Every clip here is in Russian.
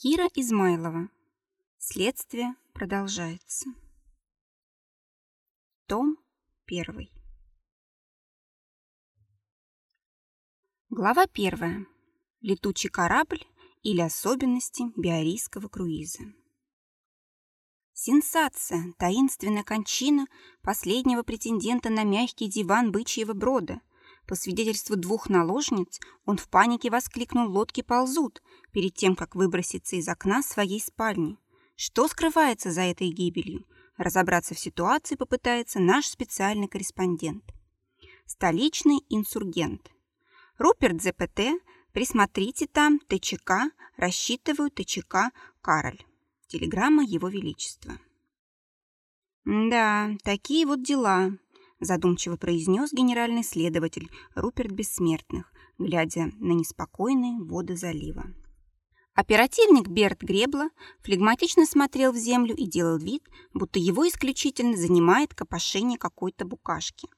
Кира Измайлова. Следствие продолжается. Том 1. Глава 1. Летучий корабль или особенности биорийского круиза. Сенсация, таинственная кончина последнего претендента на мягкий диван бычьего брода. По свидетельству двух наложниц, он в панике воскликнул «Лодки ползут!» перед тем, как выброситься из окна своей спальни. Что скрывается за этой гибелью? Разобраться в ситуации попытается наш специальный корреспондент. Столичный инсургент. Руперт ЗПТ, присмотрите там, ТЧК, рассчитываю ТЧК Кароль. Телеграмма Его Величества. Да, такие вот дела, задумчиво произнес генеральный следователь Руперт Бессмертных, глядя на неспокойные воды залива. Оперативник Берт Гребла флегматично смотрел в землю и делал вид, будто его исключительно занимает копошение какой-то букашки.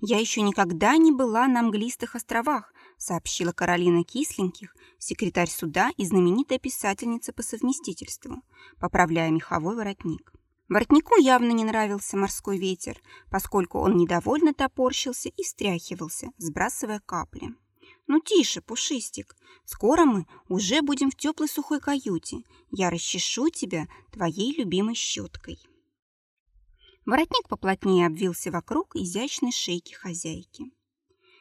«Я еще никогда не была на Английских островах», сообщила Каролина Кисленьких, секретарь суда и знаменитая писательница по совместительству, поправляя меховой воротник. Воротнику явно не нравился морской ветер, поскольку он недовольно топорщился и встряхивался, сбрасывая капли. «Ну тише, Пушистик, скоро мы уже будем в теплой сухой каюте. Я расчешу тебя твоей любимой щеткой». Воротник поплотнее обвился вокруг изящной шейки хозяйки.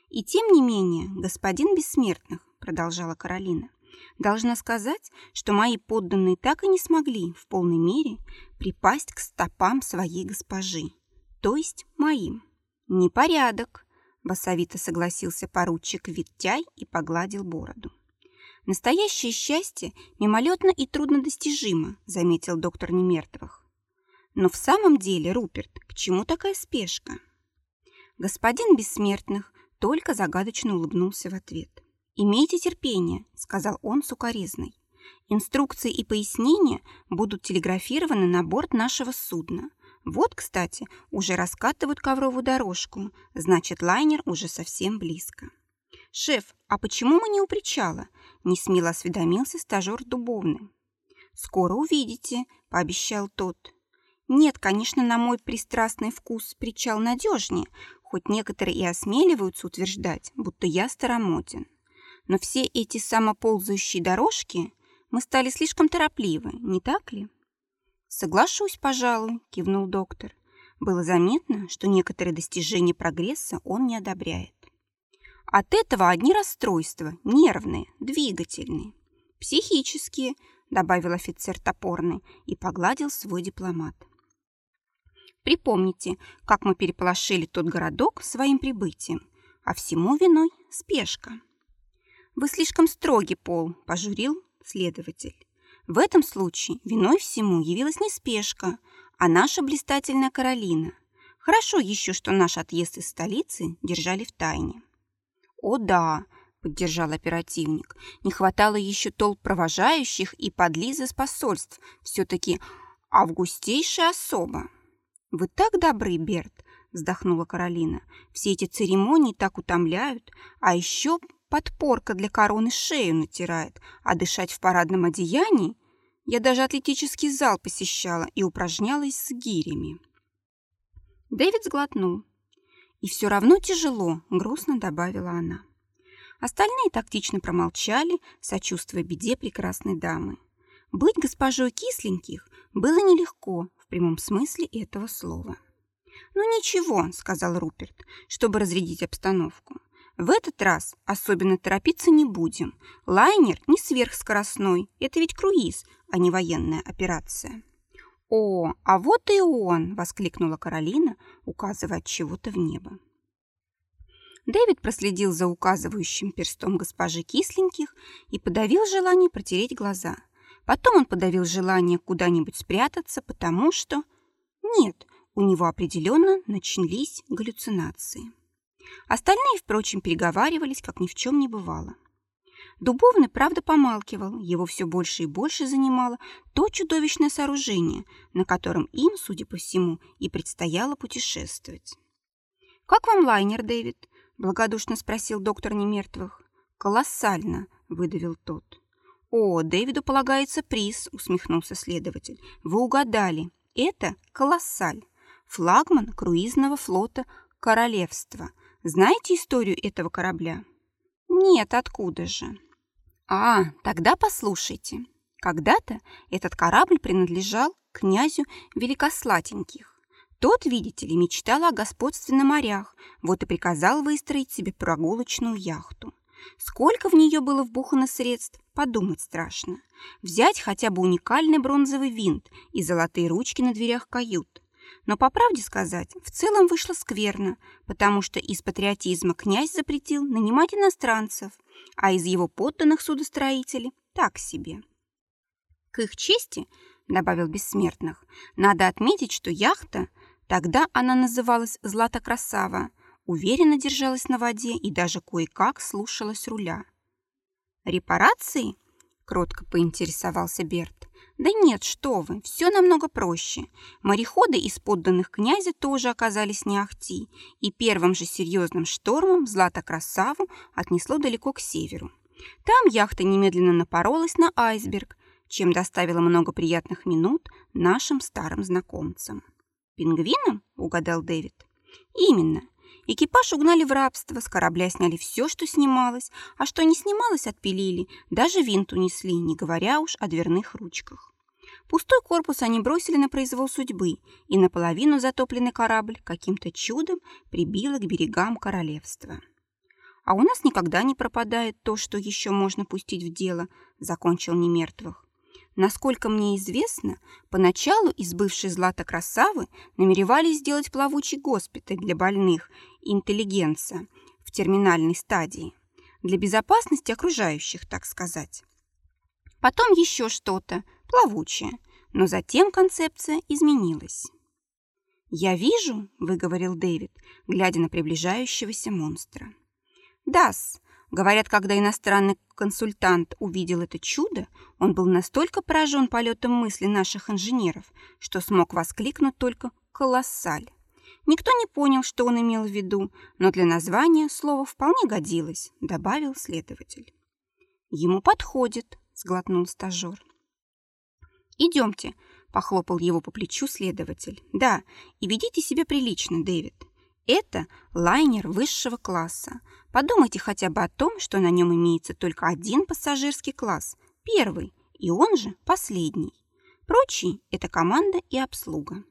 «И тем не менее, господин Бессмертных», — продолжала Каролина, Должна сказать, что мои подданные так и не смогли в полной мере припасть к стопам своей госпожи, то есть моим. Непорядок, басовито согласился поручик Виттяй и погладил бороду. Настоящее счастье мимолетно и труднодостижимо, заметил доктор Немертвых. Но в самом деле, Руперт, к чему такая спешка? Господин Бессмертных только загадочно улыбнулся в ответ. «Имейте терпение», — сказал он сукоризной. «Инструкции и пояснения будут телеграфированы на борт нашего судна. Вот, кстати, уже раскатывают ковровую дорожку, значит, лайнер уже совсем близко». «Шеф, а почему мы не у причала?» — несмело осведомился стажер Дубовный. «Скоро увидите», — пообещал тот. «Нет, конечно, на мой пристрастный вкус причал надежнее, хоть некоторые и осмеливаются утверждать, будто я старомоден. Но все эти самоползающие дорожки мы стали слишком торопливы, не так ли? Соглашусь, пожалуй, кивнул доктор. Было заметно, что некоторые достижения прогресса он не одобряет. От этого одни расстройства, нервные, двигательные, психические, добавил офицер топорный и погладил свой дипломат. Припомните, как мы переполошили тот городок своим прибытием, а всему виной спешка. «Вы слишком строгий, Пол», – пожурил следователь. В этом случае виной всему явилась не спешка, а наша блистательная Каролина. Хорошо еще, что наш отъезд из столицы держали в тайне. «О да», – поддержал оперативник, – «не хватало еще толп провожающих и подлизы с посольств. Все-таки августейшая особа». «Вы так добры, Берт», – вздохнула Каролина. «Все эти церемонии так утомляют, а еще подпорка для короны шею натирает, а дышать в парадном одеянии я даже атлетический зал посещала и упражнялась с гирями. Дэвид сглотнул. «И все равно тяжело», — грустно добавила она. Остальные тактично промолчали, сочувствуя беде прекрасной дамы. Быть госпожой кисленьких было нелегко в прямом смысле этого слова. «Ну ничего», — сказал Руперт, чтобы разрядить обстановку. В этот раз особенно торопиться не будем. Лайнер не сверхскоростной. Это ведь круиз, а не военная операция. «О, а вот и он!» – воскликнула Каролина, указывая чего-то в небо. Дэвид проследил за указывающим перстом госпожи Кисленьких и подавил желание протереть глаза. Потом он подавил желание куда-нибудь спрятаться, потому что... Нет, у него определенно начались галлюцинации. Остальные, впрочем, переговаривались, как ни в чем не бывало. Дубовный, правда, помалкивал, его все больше и больше занимало то чудовищное сооружение, на котором им, судя по всему, и предстояло путешествовать. «Как вам лайнер, Дэвид?» – благодушно спросил доктор Немертвых. «Колоссально!» – выдавил тот. «О, Дэвиду полагается приз», — усмехнулся следователь. «Вы угадали. Это колоссаль. Флагман круизного флота Королевства. Знаете историю этого корабля?» «Нет, откуда же?» «А, тогда послушайте. Когда-то этот корабль принадлежал князю Великослатеньких. Тот, видите ли, мечтал о господстве на морях, вот и приказал выстроить себе прогулочную яхту. Сколько в нее было вбухано средств, подумать страшно. Взять хотя бы уникальный бронзовый винт и золотые ручки на дверях кают. Но, по правде сказать, в целом вышло скверно, потому что из патриотизма князь запретил нанимать иностранцев, а из его подданных судостроителей – так себе. К их чести, добавил Бессмертных, надо отметить, что яхта, тогда она называлась «Злата Красава», уверенно держалась на воде и даже кое-как слушалась руля. «Репарации?» – кротко поинтересовался Берт. «Да нет, что вы, все намного проще. Мореходы из подданных князя тоже оказались не ахти, и первым же серьезным штормом Злата-Красаву отнесло далеко к северу. Там яхта немедленно напоролась на айсберг, чем доставила много приятных минут нашим старым знакомцам. «Пингвинам?» – угадал Дэвид. «Именно. Экипаж угнали в рабство, с корабля сняли все, что снималось, а что не снималось, отпилили, даже винт унесли, не говоря уж о дверных ручках. Пустой корпус они бросили на произвол судьбы, и наполовину затопленный корабль каким-то чудом прибило к берегам королевства. «А у нас никогда не пропадает то, что еще можно пустить в дело», — закончил немертвых. Насколько мне известно, поначалу из бывшей Злата Красавы намеревались сделать плавучий госпиталь для больных и интеллигенца в терминальной стадии. Для безопасности окружающих, так сказать. Потом еще что-то, плавучее, но затем концепция изменилась. «Я вижу», — выговорил Дэвид, глядя на приближающегося монстра. «Дас, Говорят, когда иностранный консультант увидел это чудо, он был настолько поражен полетом мысли наших инженеров, что смог воскликнуть только «колоссаль». Никто не понял, что он имел в виду, но для названия слово вполне годилось, добавил следователь. Ему подходит, сглотнул стажер. Идемте, похлопал его по плечу следователь. Да, и ведите себя прилично, Дэвид. Это лайнер высшего класса. Подумайте хотя бы о том, что на нем имеется только один пассажирский класс, первый, и он же последний. Прочие – это команда и обслуга.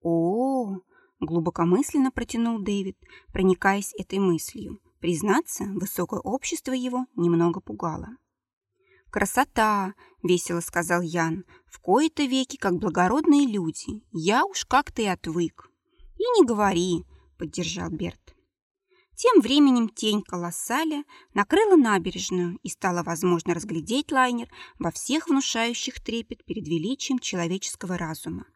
О, -о, -о глубокомысленно протянул Дэвид, проникаясь этой мыслью. Признаться, высокое общество его немного пугало. «Красота!» — весело сказал Ян. «В кои-то веки, как благородные люди. Я уж как-то и отвык». «И не говори!» поддержал Берт. Тем временем тень колоссаля накрыла набережную и стало возможно разглядеть лайнер во всех внушающих трепет перед величием человеческого разума.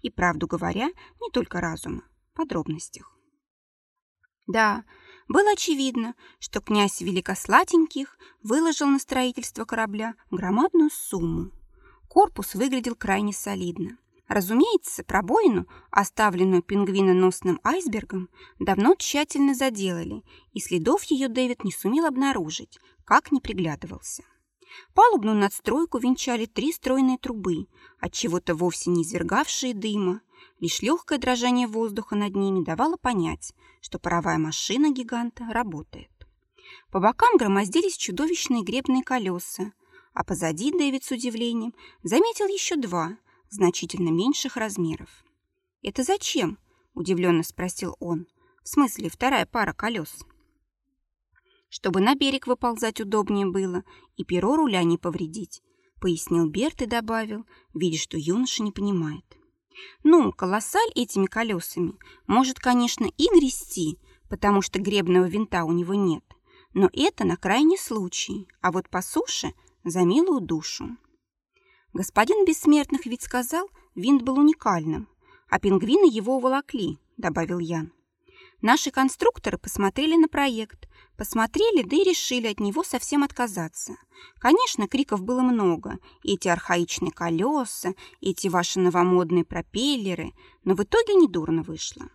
И, правду говоря, не только разума, подробностях. Да, было очевидно, что князь Великослатеньких выложил на строительство корабля громадную сумму. Корпус выглядел крайне солидно. Разумеется, пробоину, оставленную пингвиноносным айсбергом, давно тщательно заделали, и следов ее Дэвид не сумел обнаружить, как не приглядывался. Палубную надстройку венчали три стройные трубы, от чего-то вовсе не извергавшие дыма. Лишь легкое дрожание воздуха над ними давало понять, что паровая машина гиганта работает. По бокам громоздились чудовищные гребные колеса, а позади Дэвид с удивлением заметил еще два – значительно меньших размеров. «Это зачем?» – удивленно спросил он. «В смысле, вторая пара колес?» «Чтобы на берег выползать удобнее было и перо руля не повредить», – пояснил Берт и добавил, видя, что юноша не понимает. «Ну, колоссаль этими колесами может, конечно, и грести, потому что гребного винта у него нет, но это на крайний случай, а вот по суше – за милую душу». Господин Бессмертных ведь сказал, винт был уникальным, а пингвины его уволокли, добавил Ян. Наши конструкторы посмотрели на проект, посмотрели, да и решили от него совсем отказаться. Конечно, криков было много, эти архаичные колеса, эти ваши новомодные пропеллеры, но в итоге недурно вышло.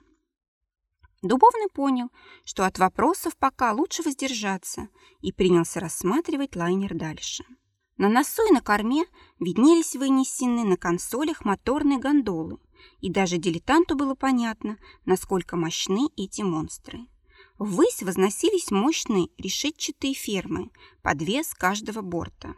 Дубовный понял, что от вопросов пока лучше воздержаться, и принялся рассматривать лайнер дальше. На носу и на корме виднелись вынесенные на консолях моторные гондолы, и даже дилетанту было понятно, насколько мощны эти монстры. Ввысь возносились мощные решетчатые фермы, по две с каждого борта.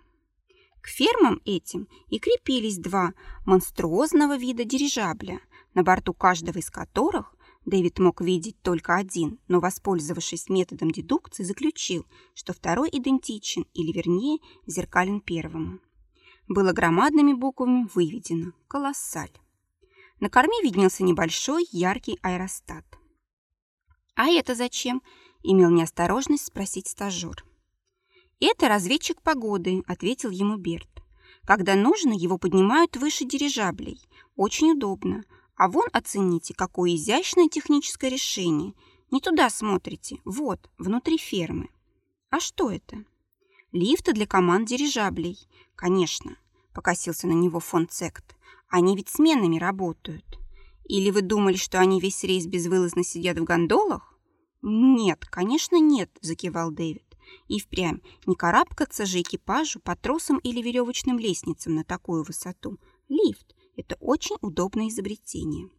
К фермам этим и крепились два монструозного вида дирижабля, на борту каждого из которых Дэвид мог видеть только один, но, воспользовавшись методом дедукции, заключил, что второй идентичен, или вернее, зеркален первому. Было громадными буквами выведено «Колоссаль». На корме виднелся небольшой яркий аэростат. «А это зачем?» – имел неосторожность спросить стажер. «Это разведчик погоды», – ответил ему Берт. «Когда нужно, его поднимают выше дирижаблей. Очень удобно. А вон оцените, какое изящное техническое решение. Не туда смотрите. Вот, внутри фермы. А что это? Лифты для команд дирижаблей. Конечно, покосился на него фон Цект. Они ведь сменами работают. Или вы думали, что они весь рейс безвылазно сидят в гондолах? Нет, конечно, нет, закивал Дэвид. И впрямь не карабкаться же экипажу по тросам или веревочным лестницам на такую высоту. Лифт это очень удобное изобретение.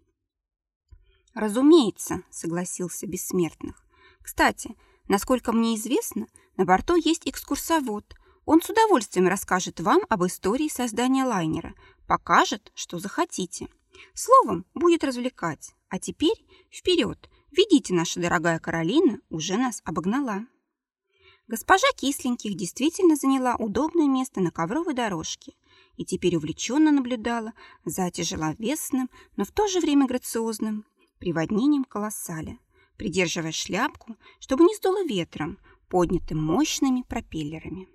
«Разумеется», — согласился Бессмертных. «Кстати, насколько мне известно, на борту есть экскурсовод. Он с удовольствием расскажет вам об истории создания лайнера, покажет, что захотите. Словом, будет развлекать. А теперь вперед, видите, наша дорогая Каролина уже нас обогнала». Госпожа Кисленьких действительно заняла удобное место на ковровой дорожке и теперь увлеченно наблюдала за тяжеловесным, но в то же время грациозным приводнением колоссаля, придерживая шляпку, чтобы не сдуло ветром, поднятым мощными пропеллерами.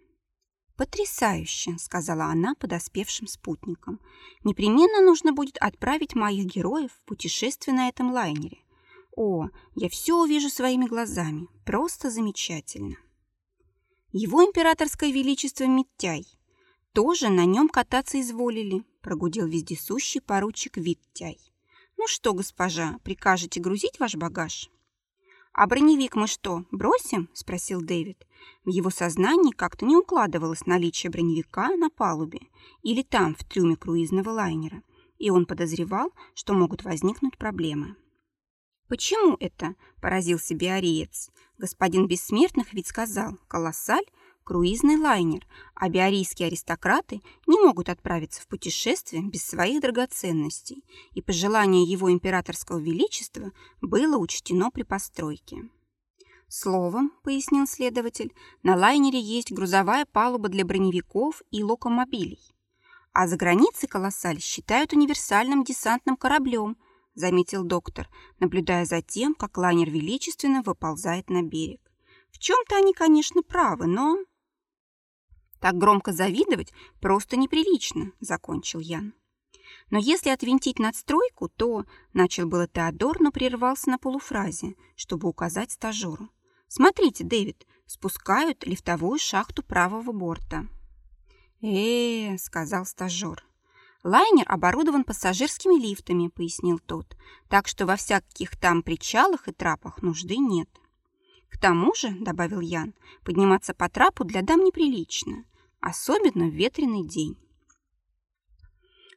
«Потрясающе!» — сказала она подоспевшим спутникам. «Непременно нужно будет отправить моих героев в путешествие на этом лайнере. О, я все увижу своими глазами. Просто замечательно!» Его императорское величество Миттяй тоже на нем кататься изволили», — прогудел вездесущий поручик Виттяй. «Ну что, госпожа, прикажете грузить ваш багаж?» «А броневик мы что, бросим?» — спросил Дэвид. В его сознании как-то не укладывалось наличие броневика на палубе или там, в трюме круизного лайнера, и он подозревал, что могут возникнуть проблемы. «Почему это?» – поразился биариец. «Господин Бессмертных ведь сказал, колоссаль круизный лайнер, а биорийские аристократы не могут отправиться в путешествие без своих драгоценностей, и пожелание его императорского величества было учтено при постройке. Словом, пояснил следователь, на лайнере есть грузовая палуба для броневиков и локомобилей. А за границей колоссаль считают универсальным десантным кораблем, заметил доктор, наблюдая за тем, как лайнер величественно выползает на берег. В чем-то они, конечно, правы, но... Так громко завидовать просто неприлично, закончил Ян. Но если отвинтить надстройку, то... Начал было Теодор, но прервался на полуфразе, чтобы указать стажеру. Смотрите, Дэвид, спускают лифтовую шахту правого борта. э, сказал стажер. Лайнер оборудован пассажирскими лифтами, пояснил тот, так что во всяких там причалах и трапах нужды нет. К тому же, добавил Ян, подниматься по трапу для дам неприлично особенно в ветреный день.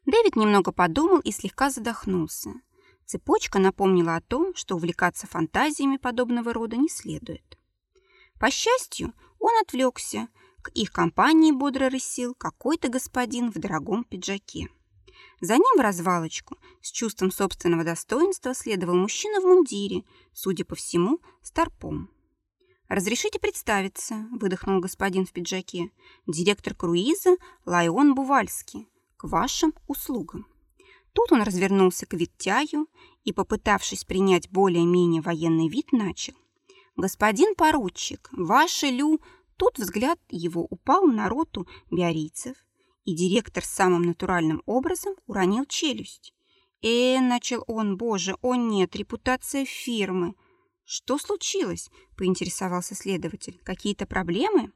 Дэвид немного подумал и слегка задохнулся. Цепочка напомнила о том, что увлекаться фантазиями подобного рода не следует. По счастью, он отвлекся. К их компании бодро рысил какой-то господин в дорогом пиджаке. За ним в развалочку с чувством собственного достоинства следовал мужчина в мундире, судя по всему, старпом. «Разрешите представиться», — выдохнул господин в пиджаке. «Директор круиза Лайон Бувальский. К вашим услугам». Тут он развернулся к Виттяю и, попытавшись принять более-менее военный вид, начал. «Господин поручик, ваше лю...» Тут взгляд его упал на роту биорийцев, и директор самым натуральным образом уронил челюсть. «Э, — начал он, — боже, о нет, репутация фирмы!» «Что случилось?» – поинтересовался следователь. «Какие-то проблемы?»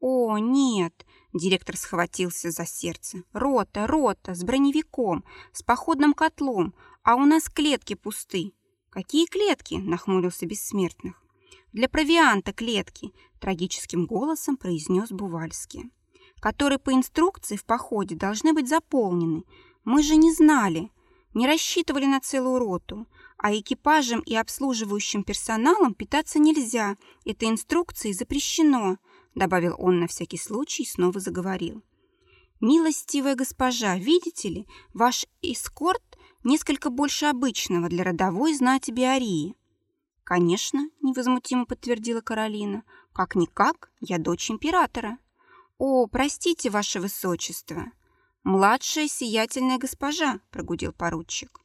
«О, нет!» – директор схватился за сердце. «Рота, рота, с броневиком, с походным котлом, а у нас клетки пусты». «Какие клетки?» – нахмурился Бессмертных. «Для провианта клетки», – трагическим голосом произнес Бувальский. которые по инструкции в походе должны быть заполнены. Мы же не знали, не рассчитывали на целую роту, а экипажем и обслуживающим персоналом питаться нельзя, это инструкцией запрещено», добавил он на всякий случай и снова заговорил. «Милостивая госпожа, видите ли, ваш эскорт несколько больше обычного для родовой знати Биарии». «Конечно», — невозмутимо подтвердила Каролина, «как-никак, я дочь императора». «О, простите, ваше высочество!» «Младшая сиятельная госпожа», — прогудел поручик.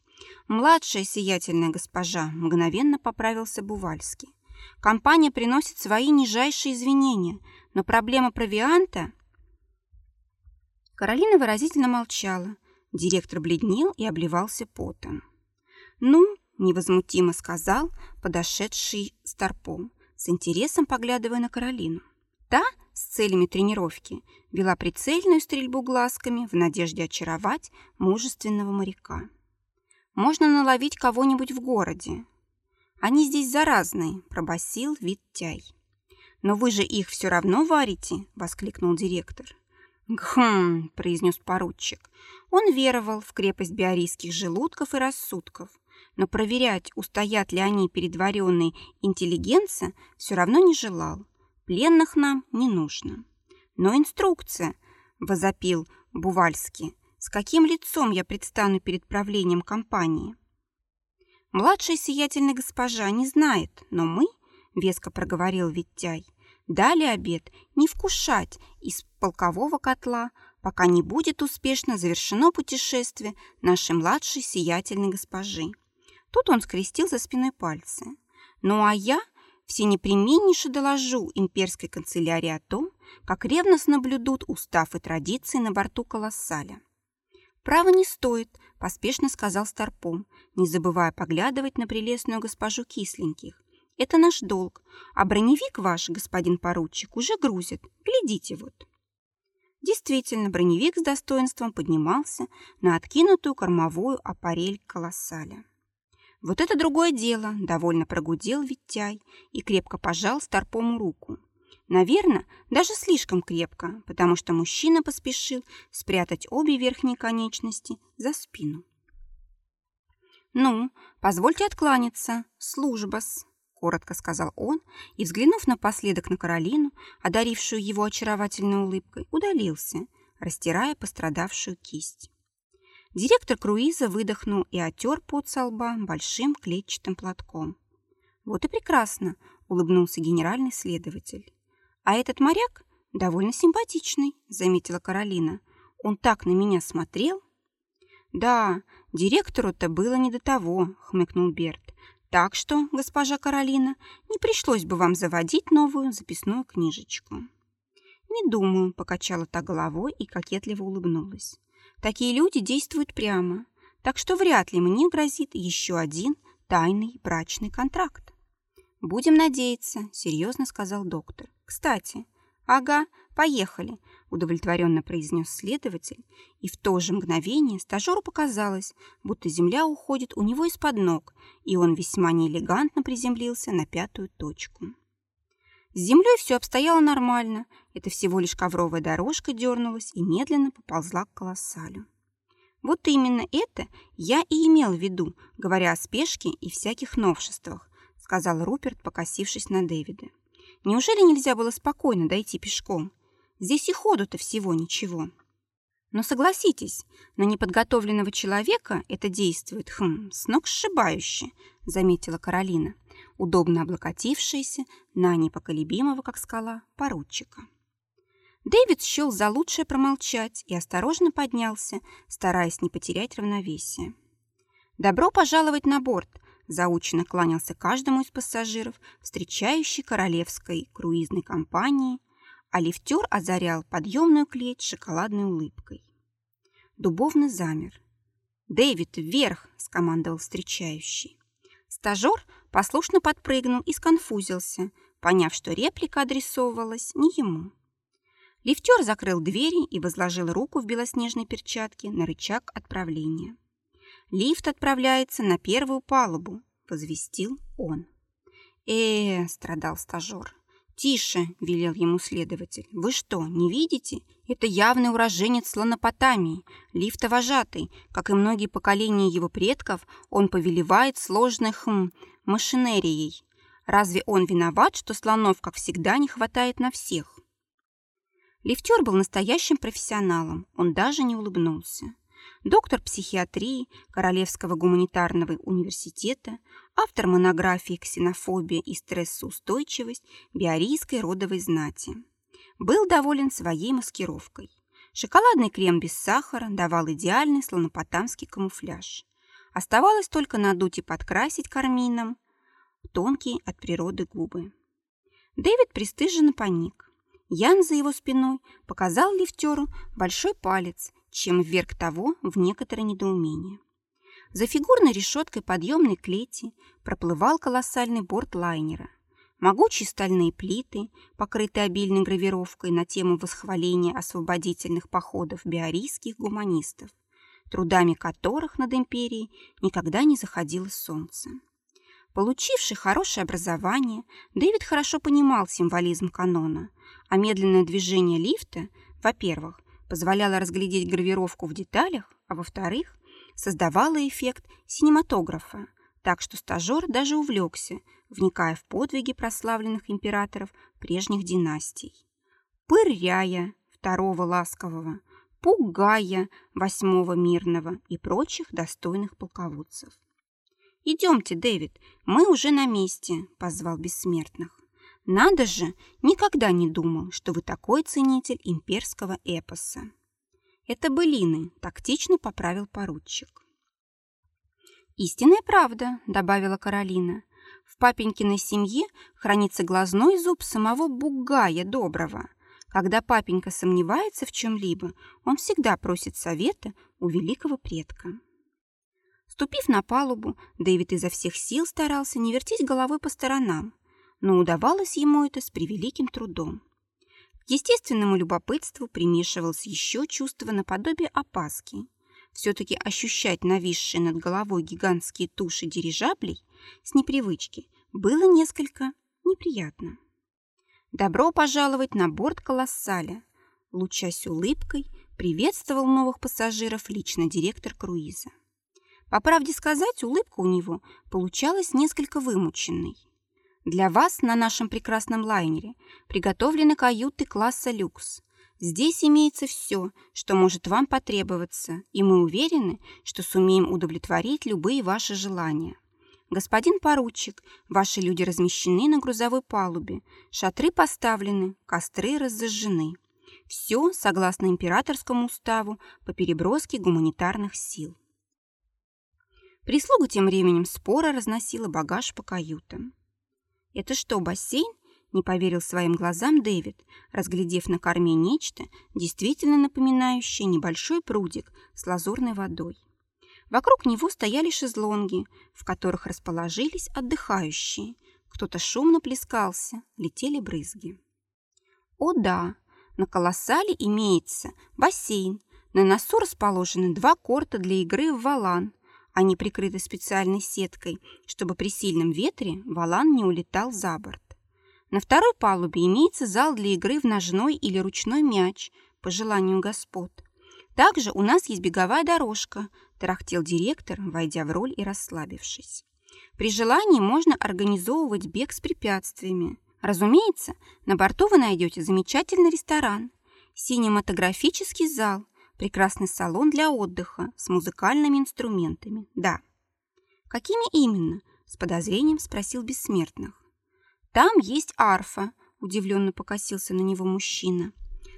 «Младшая сиятельная госпожа», — мгновенно поправился Бувальский. «Компания приносит свои нижайшие извинения, но проблема провианта...» Каролина выразительно молчала. Директор бледнел и обливался потом. «Ну», — невозмутимо сказал подошедший Старпом, с интересом поглядывая на Каролину. Та с целями тренировки вела прицельную стрельбу глазками в надежде очаровать мужественного моряка. «Можно наловить кого-нибудь в городе. Они здесь заразные», – пробасил Виттяй. «Но вы же их все равно варите», – воскликнул директор. «Гхм», – произнес поручик. Он веровал в крепость биорийских желудков и рассудков, но проверять, устоят ли они перед вареной интеллигенция, все равно не желал. Пленных нам не нужно. Но инструкция, возопил Бувальский, с каким лицом я предстану перед правлением компании. Младшая сиятельная госпожа не знает, но мы, веско проговорил Виттяй, дали обед не вкушать из полкового котла, пока не будет успешно завершено путешествие нашей младшей сиятельной госпожи. Тут он скрестил за спиной пальцы. Ну а я все непременнейше доложу имперской канцелярии о том, как ревностно блюдут устав и традиции на борту колоссаля. «Право не стоит», – поспешно сказал Старпом, не забывая поглядывать на прелестную госпожу Кисленьких. «Это наш долг, а броневик ваш, господин поручик, уже грузит. Глядите вот». Действительно, броневик с достоинством поднимался на откинутую кормовую аппарель колоссаля. «Вот это другое дело!» – довольно прогудел Виттяй и крепко пожал Старпому руку. Наверное, даже слишком крепко, потому что мужчина поспешил спрятать обе верхние конечности за спину. «Ну, позвольте откланяться. Служба-с», — коротко сказал он, и, взглянув напоследок на Каролину, одарившую его очаровательной улыбкой, удалился, растирая пострадавшую кисть. Директор круиза выдохнул и отер пот со лба большим клетчатым платком. «Вот и прекрасно», — улыбнулся генеральный следователь. «А этот моряк довольно симпатичный», — заметила Каролина. «Он так на меня смотрел». «Да, директору-то было не до того», — хмыкнул Берт. «Так что, госпожа Каролина, не пришлось бы вам заводить новую записную книжечку». «Не думаю», — покачала та головой и кокетливо улыбнулась. Такие люди действуют прямо, так что вряд ли мне грозит еще один тайный брачный контракт. «Будем надеяться», — серьезно сказал доктор. «Кстати, ага, поехали», — удовлетворенно произнес следователь, и в то же мгновение стажеру показалось, будто земля уходит у него из-под ног, и он весьма неэлегантно приземлился на пятую точку. С землей все обстояло нормально. Это всего лишь ковровая дорожка дернулась и медленно поползла к колоссалю. Вот именно это я и имел в виду, говоря о спешке и всяких новшествах, сказал Руперт, покосившись на Дэвида. Неужели нельзя было спокойно дойти пешком? Здесь и ходу-то всего ничего. Но согласитесь, на неподготовленного человека это действует, хм, сногсшибающе, заметила Каролина удобно облокотившаяся на непоколебимого, как скала, поручика. Дэвид счел за лучшее промолчать и осторожно поднялся, стараясь не потерять равновесие. «Добро пожаловать на борт!» заученно кланялся каждому из пассажиров, встречающей королевской круизной компании, а лифтер озарял подъемную клеть шоколадной улыбкой. Дубовный замер. «Дэвид, вверх!» – скомандовал встречающий. Стажер послушно подпрыгнул и сконфузился, поняв, что реплика адресовывалась не ему. Лифтер закрыл двери и возложил руку в белоснежной перчатке на рычаг отправления. «Лифт отправляется на первую палубу», — возвестил он. э, страдал стажер. «Тише!» — велел ему следователь. «Вы что, не видите? Это явный уроженец слонопотамии, лифтовожатый. Как и многие поколения его предков, он повелевает сложной хм, машинерией. Разве он виноват, что слонов, как всегда, не хватает на всех? Лифтер был настоящим профессионалом, он даже не улыбнулся. Доктор психиатрии Королевского гуманитарного университета, автор монографии «Ксенофобия и стрессоустойчивость биорийской родовой знати». Был доволен своей маскировкой. Шоколадный крем без сахара давал идеальный слонопотамский камуфляж. Оставалось только надуть и подкрасить кармином тонкие от природы губы. Дэвид пристыженно паник. Ян за его спиной показал лифтеру большой палец, чем вверх того в некоторое недоумение. За фигурной решеткой подъемной клети проплывал колоссальный борт лайнера. Могучие стальные плиты, покрытые обильной гравировкой на тему восхваления освободительных походов биорийских гуманистов, трудами которых над империей никогда не заходило солнце. Получивший хорошее образование, Дэвид хорошо понимал символизм канона, а медленное движение лифта, во-первых, позволяло разглядеть гравировку в деталях, а во-вторых, создавало эффект синематографа, так что стажер даже увлекся, вникая в подвиги прославленных императоров прежних династий. Пыряя второго ласкового, Пугая восьмого мирного и прочих достойных полководцев. «Идемте, Дэвид, мы уже на месте», — позвал бессмертных. Надо же, никогда не думал, что вы такой ценитель имперского эпоса. Это былины, тактично поправил поручик. Истинная правда, добавила Каролина. В папенькиной семье хранится глазной зуб самого бугая доброго. Когда папенька сомневается в чем-либо, он всегда просит совета у великого предка. Ступив на палубу, Дэвид изо всех сил старался не вертеть головой по сторонам, но удавалось ему это с превеликим трудом. К естественному любопытству примешивалось еще чувство наподобие опаски. Все-таки ощущать нависшие над головой гигантские туши дирижаблей с непривычки было несколько неприятно. «Добро пожаловать на борт Колоссаля!» Лучась улыбкой, приветствовал новых пассажиров лично директор круиза. По правде сказать, улыбка у него получалась несколько вымученной. Для вас на нашем прекрасном лайнере приготовлены каюты класса люкс. Здесь имеется все, что может вам потребоваться, и мы уверены, что сумеем удовлетворить любые ваши желания. Господин поручик, ваши люди размещены на грузовой палубе, шатры поставлены, костры разожжены. Все согласно императорскому уставу по переброске гуманитарных сил. Прислуга тем временем спора разносила багаж по каютам. «Это что, бассейн?» – не поверил своим глазам Дэвид, разглядев на корме нечто, действительно напоминающее небольшой прудик с лазурной водой. Вокруг него стояли шезлонги, в которых расположились отдыхающие. Кто-то шумно плескался, летели брызги. О да, на колоссале имеется бассейн. На носу расположены два корта для игры в валан, они прикрыты специальной сеткой, чтобы при сильном ветре валан не улетал за борт. На второй палубе имеется зал для игры в ножной или ручной мяч, по желанию господ. Также у нас есть беговая дорожка, тарахтел директор, войдя в роль и расслабившись. При желании можно организовывать бег с препятствиями. Разумеется, на борту вы найдете замечательный ресторан, синематографический зал, Прекрасный салон для отдыха с музыкальными инструментами. Да. Какими именно? С подозрением спросил бессмертных. Там есть арфа, удивленно покосился на него мужчина.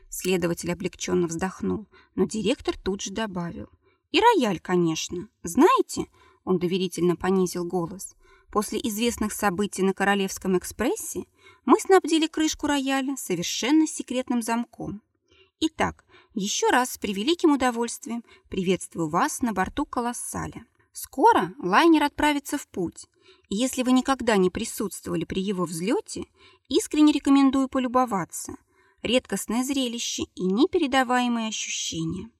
Следователь облегченно вздохнул, но директор тут же добавил. И рояль, конечно. Знаете, он доверительно понизил голос. После известных событий на Королевском экспрессе мы снабдили крышку рояля совершенно секретным замком. Итак, еще раз с превеликим удовольствием приветствую вас на борту Колоссаля. Скоро лайнер отправится в путь, и если вы никогда не присутствовали при его взлете, искренне рекомендую полюбоваться. Редкостное зрелище и непередаваемые ощущения.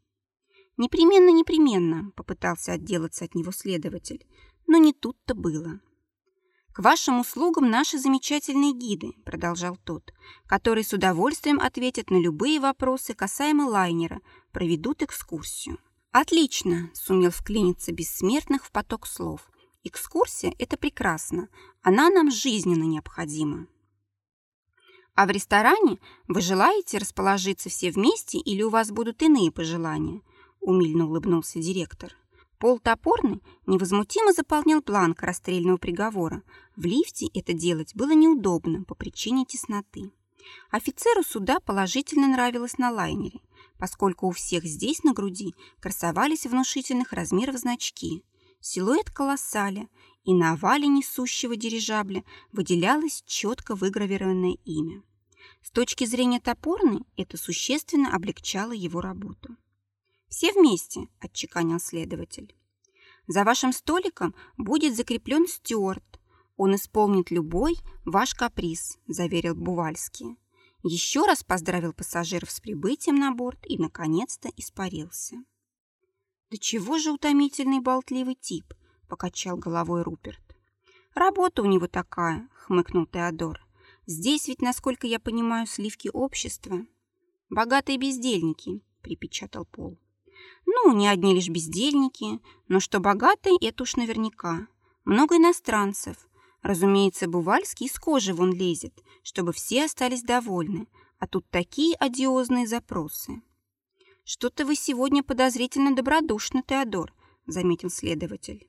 «Непременно, непременно», — попытался отделаться от него следователь, но не тут-то было. «К вашим услугам наши замечательные гиды», — продолжал тот, «которые с удовольствием ответят на любые вопросы касаемо лайнера, проведут экскурсию». «Отлично!» — сумел вклиниться бессмертных в поток слов. «Экскурсия — это прекрасно. Она нам жизненно необходима». «А в ресторане вы желаете расположиться все вместе или у вас будут иные пожелания?» — умильно улыбнулся директор. Пол Топорный невозмутимо заполнял бланк расстрельного приговора. В лифте это делать было неудобно по причине тесноты. Офицеру суда положительно нравилось на лайнере, поскольку у всех здесь на груди красовались внушительных размеров значки. Силуэт колоссаля, и на овале несущего дирижабля выделялось четко выгравированное имя. С точки зрения Топорной это существенно облегчало его работу. «Все вместе», – отчеканил следователь. «За вашим столиком будет закреплен стюарт. Он исполнит любой ваш каприз», – заверил Бувальский. Еще раз поздравил пассажиров с прибытием на борт и, наконец-то, испарился. «Да чего же утомительный болтливый тип?» – покачал головой Руперт. «Работа у него такая», – хмыкнул Теодор. «Здесь ведь, насколько я понимаю, сливки общества». «Богатые бездельники», – припечатал Пол. Ну, не одни лишь бездельники, но что богатые, это уж наверняка. Много иностранцев. Разумеется, Бувальский из кожи вон лезет, чтобы все остались довольны. А тут такие одиозные запросы. «Что-то вы сегодня подозрительно добродушны, Теодор», — заметил следователь.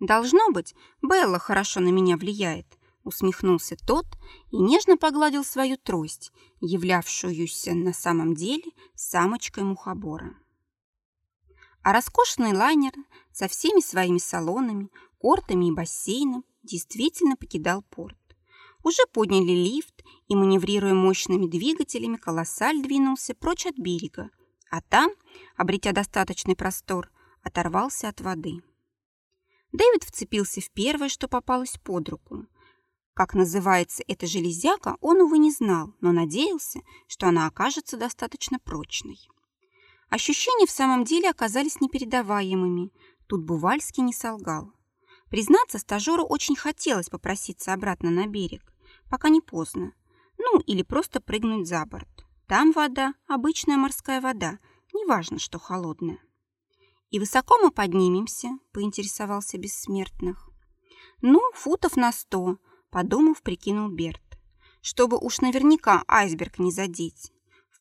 «Должно быть, Белла хорошо на меня влияет», — усмехнулся тот и нежно погладил свою трость, являвшуюся на самом деле самочкой мухобора. А роскошный лайнер со всеми своими салонами, кортами и бассейном действительно покидал порт. Уже подняли лифт, и, маневрируя мощными двигателями, колоссаль двинулся прочь от берега, а там, обретя достаточный простор, оторвался от воды. Дэвид вцепился в первое, что попалось под руку. Как называется эта железяка, он, увы, не знал, но надеялся, что она окажется достаточно прочной. Ощущения в самом деле оказались непередаваемыми. Тут Бувальский не солгал. Признаться, стажеру очень хотелось попроситься обратно на берег, пока не поздно. Ну, или просто прыгнуть за борт. Там вода, обычная морская вода, неважно, что холодная. «И высоко мы поднимемся?» – поинтересовался бессмертных. «Ну, футов на сто», – подумав, прикинул Берт. «Чтобы уж наверняка айсберг не задеть.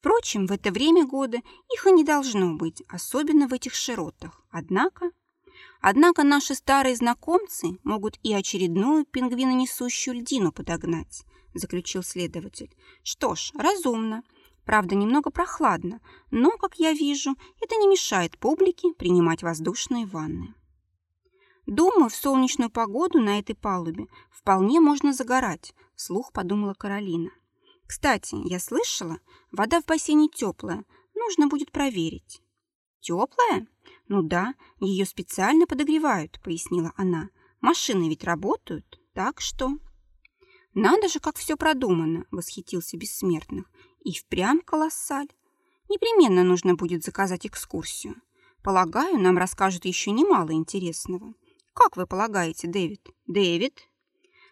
Впрочем, в это время года их и не должно быть, особенно в этих широтах. Однако... Однако наши старые знакомцы могут и очередную пингвинонесущую льдину подогнать, заключил следователь. Что ж, разумно. Правда, немного прохладно, но, как я вижу, это не мешает публике принимать воздушные ванны. Думаю, в солнечную погоду на этой палубе вполне можно загорать, вслух подумала Каролина. Кстати, я слышала, вода в бассейне теплая. Нужно будет проверить. Теплая? Ну да, ее специально подогревают, пояснила она. Машины ведь работают, так что... Надо же, как все продумано, восхитился Бессмертных. И впрямь колоссаль. Непременно нужно будет заказать экскурсию. Полагаю, нам расскажут еще немало интересного. Как вы полагаете, Дэвид? Дэвид?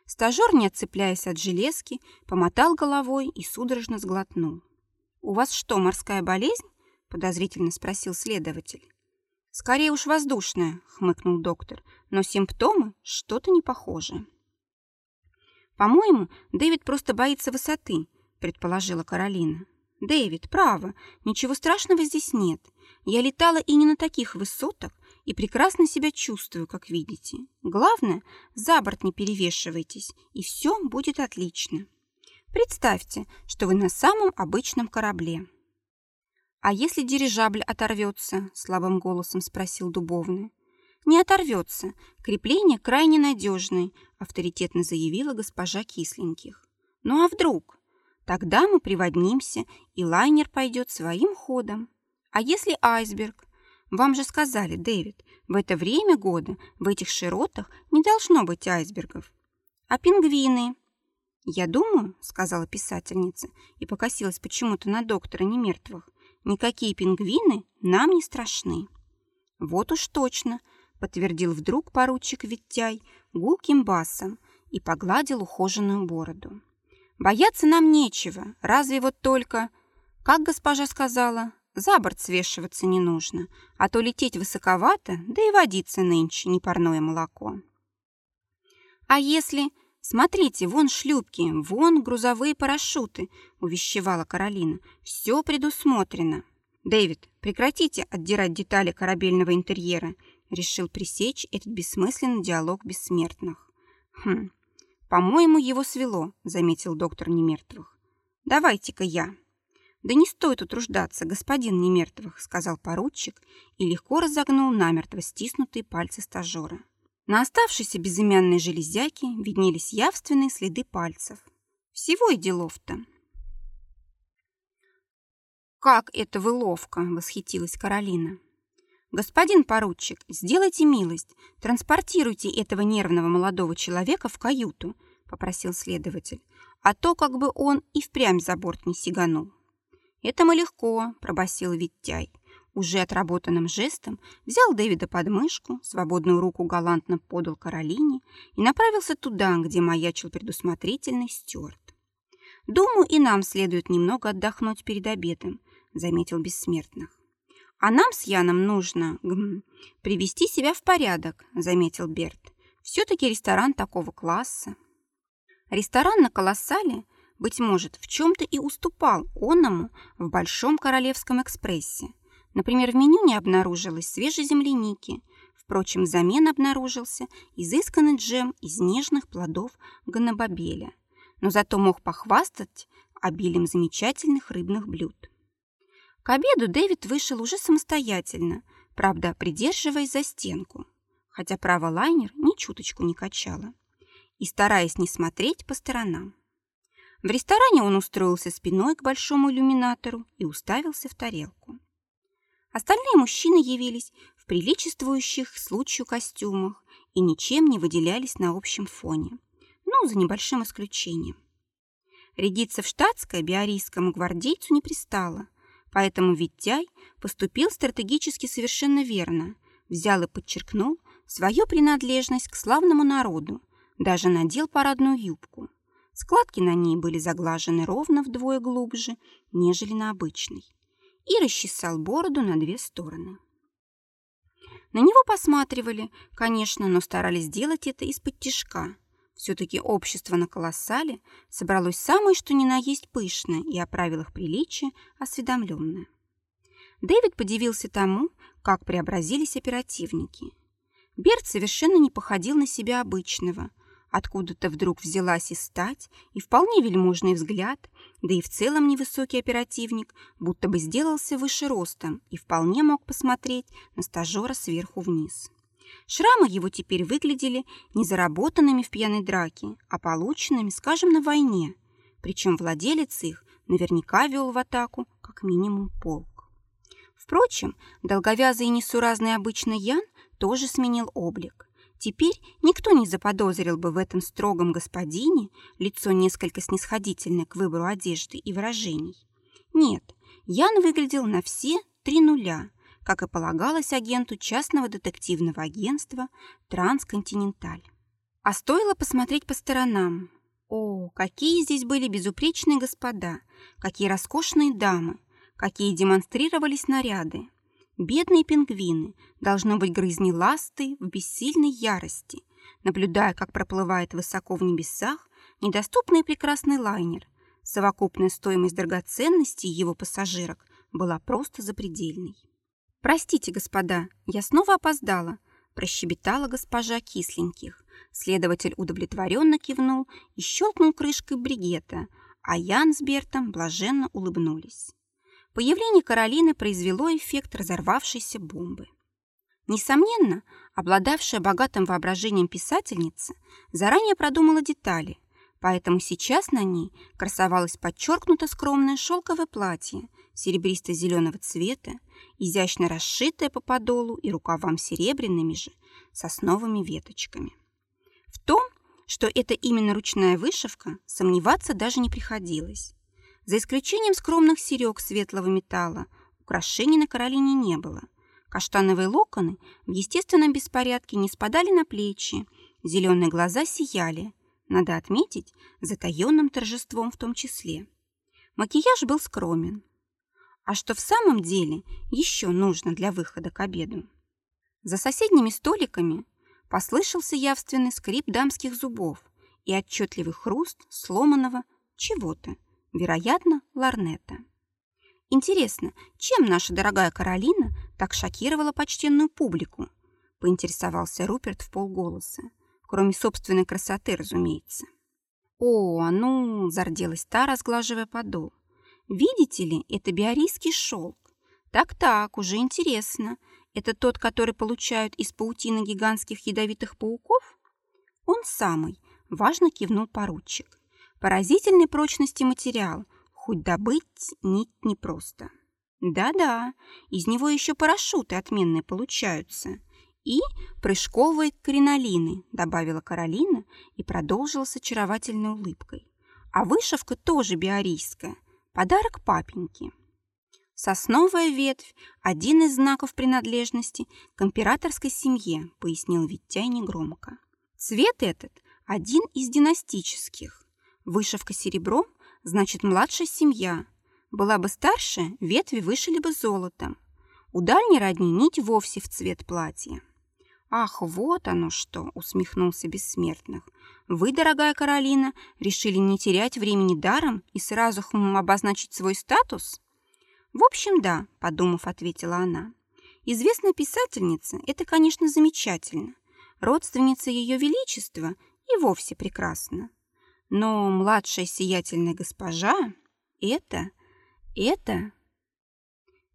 Стажер, не отцепляясь от железки, помотал головой и судорожно сглотнул. «У вас что, морская болезнь?» – подозрительно спросил следователь. «Скорее уж воздушная», – хмыкнул доктор, «но симптомы что-то не похожи». «По-моему, Дэвид просто боится высоты», – предположила Каролина. «Дэвид, право, ничего страшного здесь нет. Я летала и не на таких высотах, и прекрасно себя чувствую, как видите. Главное, за борт не перевешивайтесь, и все будет отлично. Представьте, что вы на самом обычном корабле. «А если дирижабль оторвется?» – слабым голосом спросил Дубовный. «Не оторвется. Крепление крайне надежное», – авторитетно заявила госпожа Кисленьких. «Ну а вдруг? Тогда мы приводнимся, и лайнер пойдет своим ходом. А если айсберг? Вам же сказали, Дэвид, в это время года в этих широтах не должно быть айсбергов. А пингвины? Я думаю, сказала писательница и покосилась почему-то на доктора немертвых, никакие пингвины нам не страшны. Вот уж точно, подтвердил вдруг поручик Виттяй гулким басом и погладил ухоженную бороду. «Бояться нам нечего, разве вот только...» Как госпожа сказала, за борт свешиваться не нужно, а то лететь высоковато, да и водиться нынче не парное молоко. А если... Смотрите, вон шлюпки, вон грузовые парашюты, увещевала Каролина. Все предусмотрено. Дэвид, прекратите отдирать детали корабельного интерьера, решил пресечь этот бессмысленный диалог бессмертных. Хм, по-моему, его свело, заметил доктор Немертвых. Давайте-ка я. «Да не стоит утруждаться, господин Немертвых», — сказал поручик и легко разогнул намертво стиснутые пальцы стажера. На оставшейся безымянной железяке виднелись явственные следы пальцев. Всего и делов-то. «Как это вы ловко!» — восхитилась Каролина. «Господин поручик, сделайте милость, транспортируйте этого нервного молодого человека в каюту», — попросил следователь, «а то как бы он и впрямь за борт не сиганул». «Это мы легко», — пробасил Виттяй. Уже отработанным жестом взял Дэвида под мышку, свободную руку галантно подал Каролине и направился туда, где маячил предусмотрительный Стюарт. «Думаю, и нам следует немного отдохнуть перед обедом», — заметил Бессмертных. «А нам с Яном нужно гм, привести себя в порядок», — заметил Берт. «Все-таки ресторан такого класса». Ресторан на Колоссале быть может, в чем-то и уступал оному в Большом Королевском экспрессе. Например, в меню не обнаружилось свежей земляники. Впрочем, взамен обнаружился изысканный джем из нежных плодов ганабабеля. Но зато мог похвастать обилием замечательных рыбных блюд. К обеду Дэвид вышел уже самостоятельно, правда, придерживаясь за стенку, хотя право лайнер ни чуточку не качало, и стараясь не смотреть по сторонам. В ресторане он устроился спиной к большому иллюминатору и уставился в тарелку. Остальные мужчины явились в приличествующих случаю костюмах и ничем не выделялись на общем фоне, ну, за небольшим исключением. Рядиться в штатское биорийскому гвардейцу не пристало, поэтому Виттяй поступил стратегически совершенно верно, взял и подчеркнул свою принадлежность к славному народу, даже надел парадную юбку – Складки на ней были заглажены ровно вдвое глубже, нежели на обычной. И расчесал бороду на две стороны. На него посматривали, конечно, но старались сделать это из-под тишка. Все-таки общество на колоссале собралось самое что ни на есть пышное и о правилах приличия осведомленное. Дэвид подивился тому, как преобразились оперативники. Берт совершенно не походил на себя обычного – Откуда-то вдруг взялась и стать, и вполне вельможный взгляд, да и в целом невысокий оперативник, будто бы сделался выше ростом и вполне мог посмотреть на стажера сверху вниз. Шрамы его теперь выглядели не заработанными в пьяной драке, а полученными, скажем, на войне. Причем владелец их наверняка вел в атаку как минимум полк. Впрочем, долговязый и несуразный обычный Ян тоже сменил облик. Теперь никто не заподозрил бы в этом строгом господине лицо несколько снисходительное к выбору одежды и выражений. Нет, Ян выглядел на все три нуля, как и полагалось агенту частного детективного агентства «Трансконтиненталь». А стоило посмотреть по сторонам. О, какие здесь были безупречные господа, какие роскошные дамы, какие демонстрировались наряды. Бедные пингвины, должно быть, грызни ласты в бессильной ярости, наблюдая, как проплывает высоко в небесах недоступный прекрасный лайнер. Совокупная стоимость драгоценностей его пассажирок была просто запредельной. «Простите, господа, я снова опоздала», – прощебетала госпожа Кисленьких. Следователь удовлетворенно кивнул и щелкнул крышкой бригета, а Ян с Бертом блаженно улыбнулись. Появление Каролины произвело эффект разорвавшейся бомбы. Несомненно, обладавшая богатым воображением писательница заранее продумала детали, поэтому сейчас на ней красовалось подчеркнуто скромное шелковое платье серебристо-зеленого цвета, изящно расшитое по подолу и рукавам серебряными же сосновыми веточками. В том, что это именно ручная вышивка, сомневаться даже не приходилось. За исключением скромных серег светлого металла, украшений на Каролине не было. Каштановые локоны в естественном беспорядке не спадали на плечи, зеленые глаза сияли. надо отметить, затаённым торжеством в том числе. Макияж был скромен. А что в самом деле еще нужно для выхода к обеду? За соседними столиками послышался явственный скрип дамских зубов и отчетливый хруст сломанного чего-то, вероятно, ларнета. Интересно, чем наша дорогая Каролина так шокировала почтенную публику? Поинтересовался Руперт в полголоса. Кроме собственной красоты, разумеется. О, ну, зарделась та, разглаживая подол. Видите ли, это биорийский шелк. Так-так, уже интересно. Это тот, который получают из паутины гигантских ядовитых пауков? Он самый, важно кивнул поручик. Поразительной прочности материал, хоть добыть нить непросто. Да-да, из него еще парашюты отменные получаются. И прыжковые кринолины, добавила Каролина и продолжила с очаровательной улыбкой. А вышивка тоже биорийская, подарок папеньке. Сосновая ветвь – один из знаков принадлежности к императорской семье, пояснил Виттяй негромко. Цвет этот – один из династических. Вышивка серебром значит младшая семья. Была бы старше, ветви вышили бы золотом. У дальней родни нить вовсе в цвет платья. «Ах, вот оно что!» — усмехнулся Бессмертных. «Вы, дорогая Каролина, решили не терять времени даром и сразу хм, обозначить свой статус?» «В общем, да», — подумав, ответила она. «Известная писательница — это, конечно, замечательно. Родственница Ее Величества и вовсе прекрасна. Но младшая сиятельная госпожа — это, это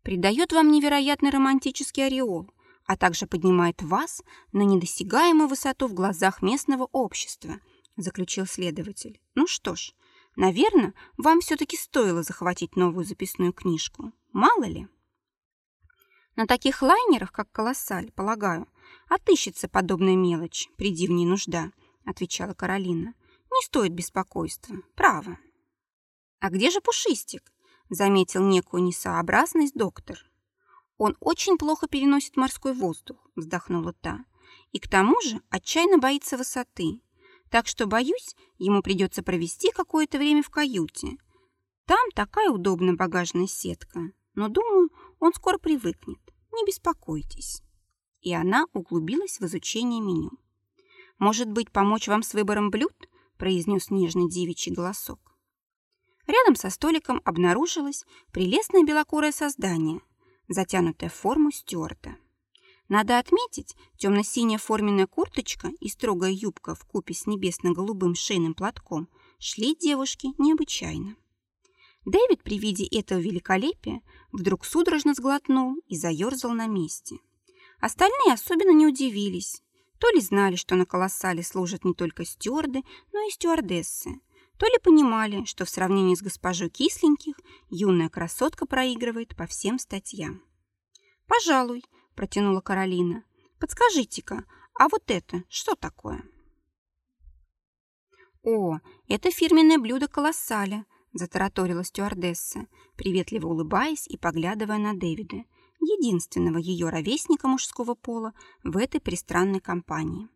придает вам невероятно романтический ореол, а также поднимает вас на недосягаемую высоту в глазах местного общества, заключил следователь. Ну что ж, наверное, вам все-таки стоило захватить новую записную книжку. Мало ли. На таких лайнерах, как «Колоссаль», полагаю, отыщется подобная мелочь, приди в ней нужда, отвечала Каролина. Не стоит беспокойства, право. А где же Пушистик? Заметил некую несообразность доктор. Он очень плохо переносит морской воздух, вздохнула та. И к тому же отчаянно боится высоты. Так что, боюсь, ему придется провести какое-то время в каюте. Там такая удобная багажная сетка. Но, думаю, он скоро привыкнет. Не беспокойтесь. И она углубилась в изучение меню. Может быть, помочь вам с выбором блюд? Произнес нежный девичий голосок. Рядом со столиком обнаружилось прелестное белокурое создание, затянутое в форму стюарта. Надо отметить, темно-синяя форменная курточка и строгая юбка в купе с небесно-голубым шейным платком шли девушке необычайно. Дэвид при виде этого великолепия вдруг судорожно сглотнул и заерзал на месте. Остальные особенно не удивились. То ли знали, что на колоссале служат не только стюарды, но и стюардессы, то ли понимали, что в сравнении с госпожой Кисленьких юная красотка проигрывает по всем статьям. «Пожалуй», — протянула Каролина. «Подскажите-ка, а вот это что такое?» «О, это фирменное блюдо колоссаля», — затараторила стюардесса, приветливо улыбаясь и поглядывая на Дэвида, единственного ее ровесника мужского пола в этой пристранной компании.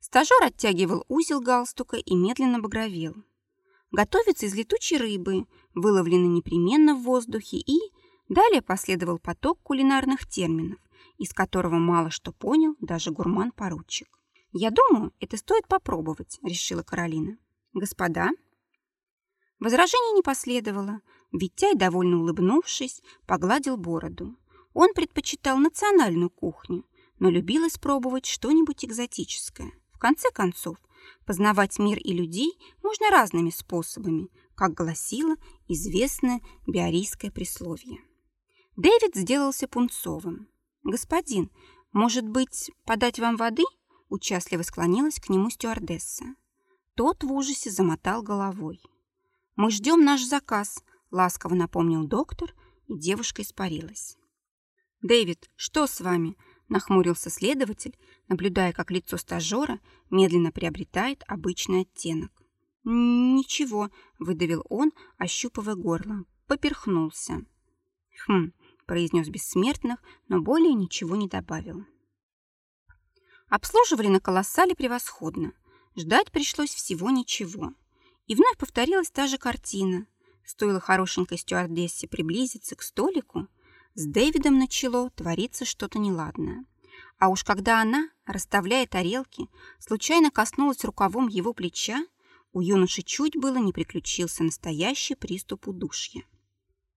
Стажер оттягивал узел галстука и медленно багровел. Готовится из летучей рыбы, выловленной непременно в воздухе, и далее последовал поток кулинарных терминов, из которого мало что понял даже гурман-поручик. «Я думаю, это стоит попробовать», — решила Каролина. «Господа?» Возражений не последовало. Витяй, довольно улыбнувшись, погладил бороду. Он предпочитал национальную кухню, но любил испробовать что-нибудь экзотическое. В конце концов, познавать мир и людей можно разными способами, как гласило известное биорийское присловие. Дэвид сделался пунцовым. «Господин, может быть, подать вам воды?» Участливо склонилась к нему стюардесса. Тот в ужасе замотал головой. «Мы ждем наш заказ», — ласково напомнил доктор, и девушка испарилась. «Дэвид, что с вами?» – нахмурился следователь, наблюдая, как лицо стажера медленно приобретает обычный оттенок. «Ничего», – выдавил он, ощупывая горло. Поперхнулся. «Хм», – произнес бессмертных, но более ничего не добавил. Обслуживали на колоссале превосходно. Ждать пришлось всего ничего. И вновь повторилась та же картина. Стоило хорошенькой стюардессе приблизиться к столику, с Дэвидом начало твориться что-то неладное. А уж когда она, расставляя тарелки, случайно коснулась рукавом его плеча, у юноши чуть было не приключился настоящий приступ удушья.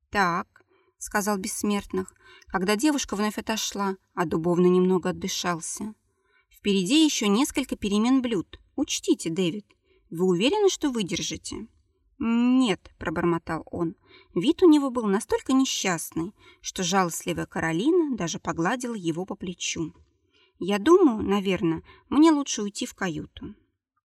«Так», — сказал Бессмертных, когда девушка вновь отошла, а Дубовно немного отдышался. «Впереди еще несколько перемен блюд. Учтите, Дэвид. Вы уверены, что выдержите?» «Нет», — пробормотал он. Вид у него был настолько несчастный, что жалостливая Каролина даже погладила его по плечу. «Я думаю, наверное, мне лучше уйти в каюту».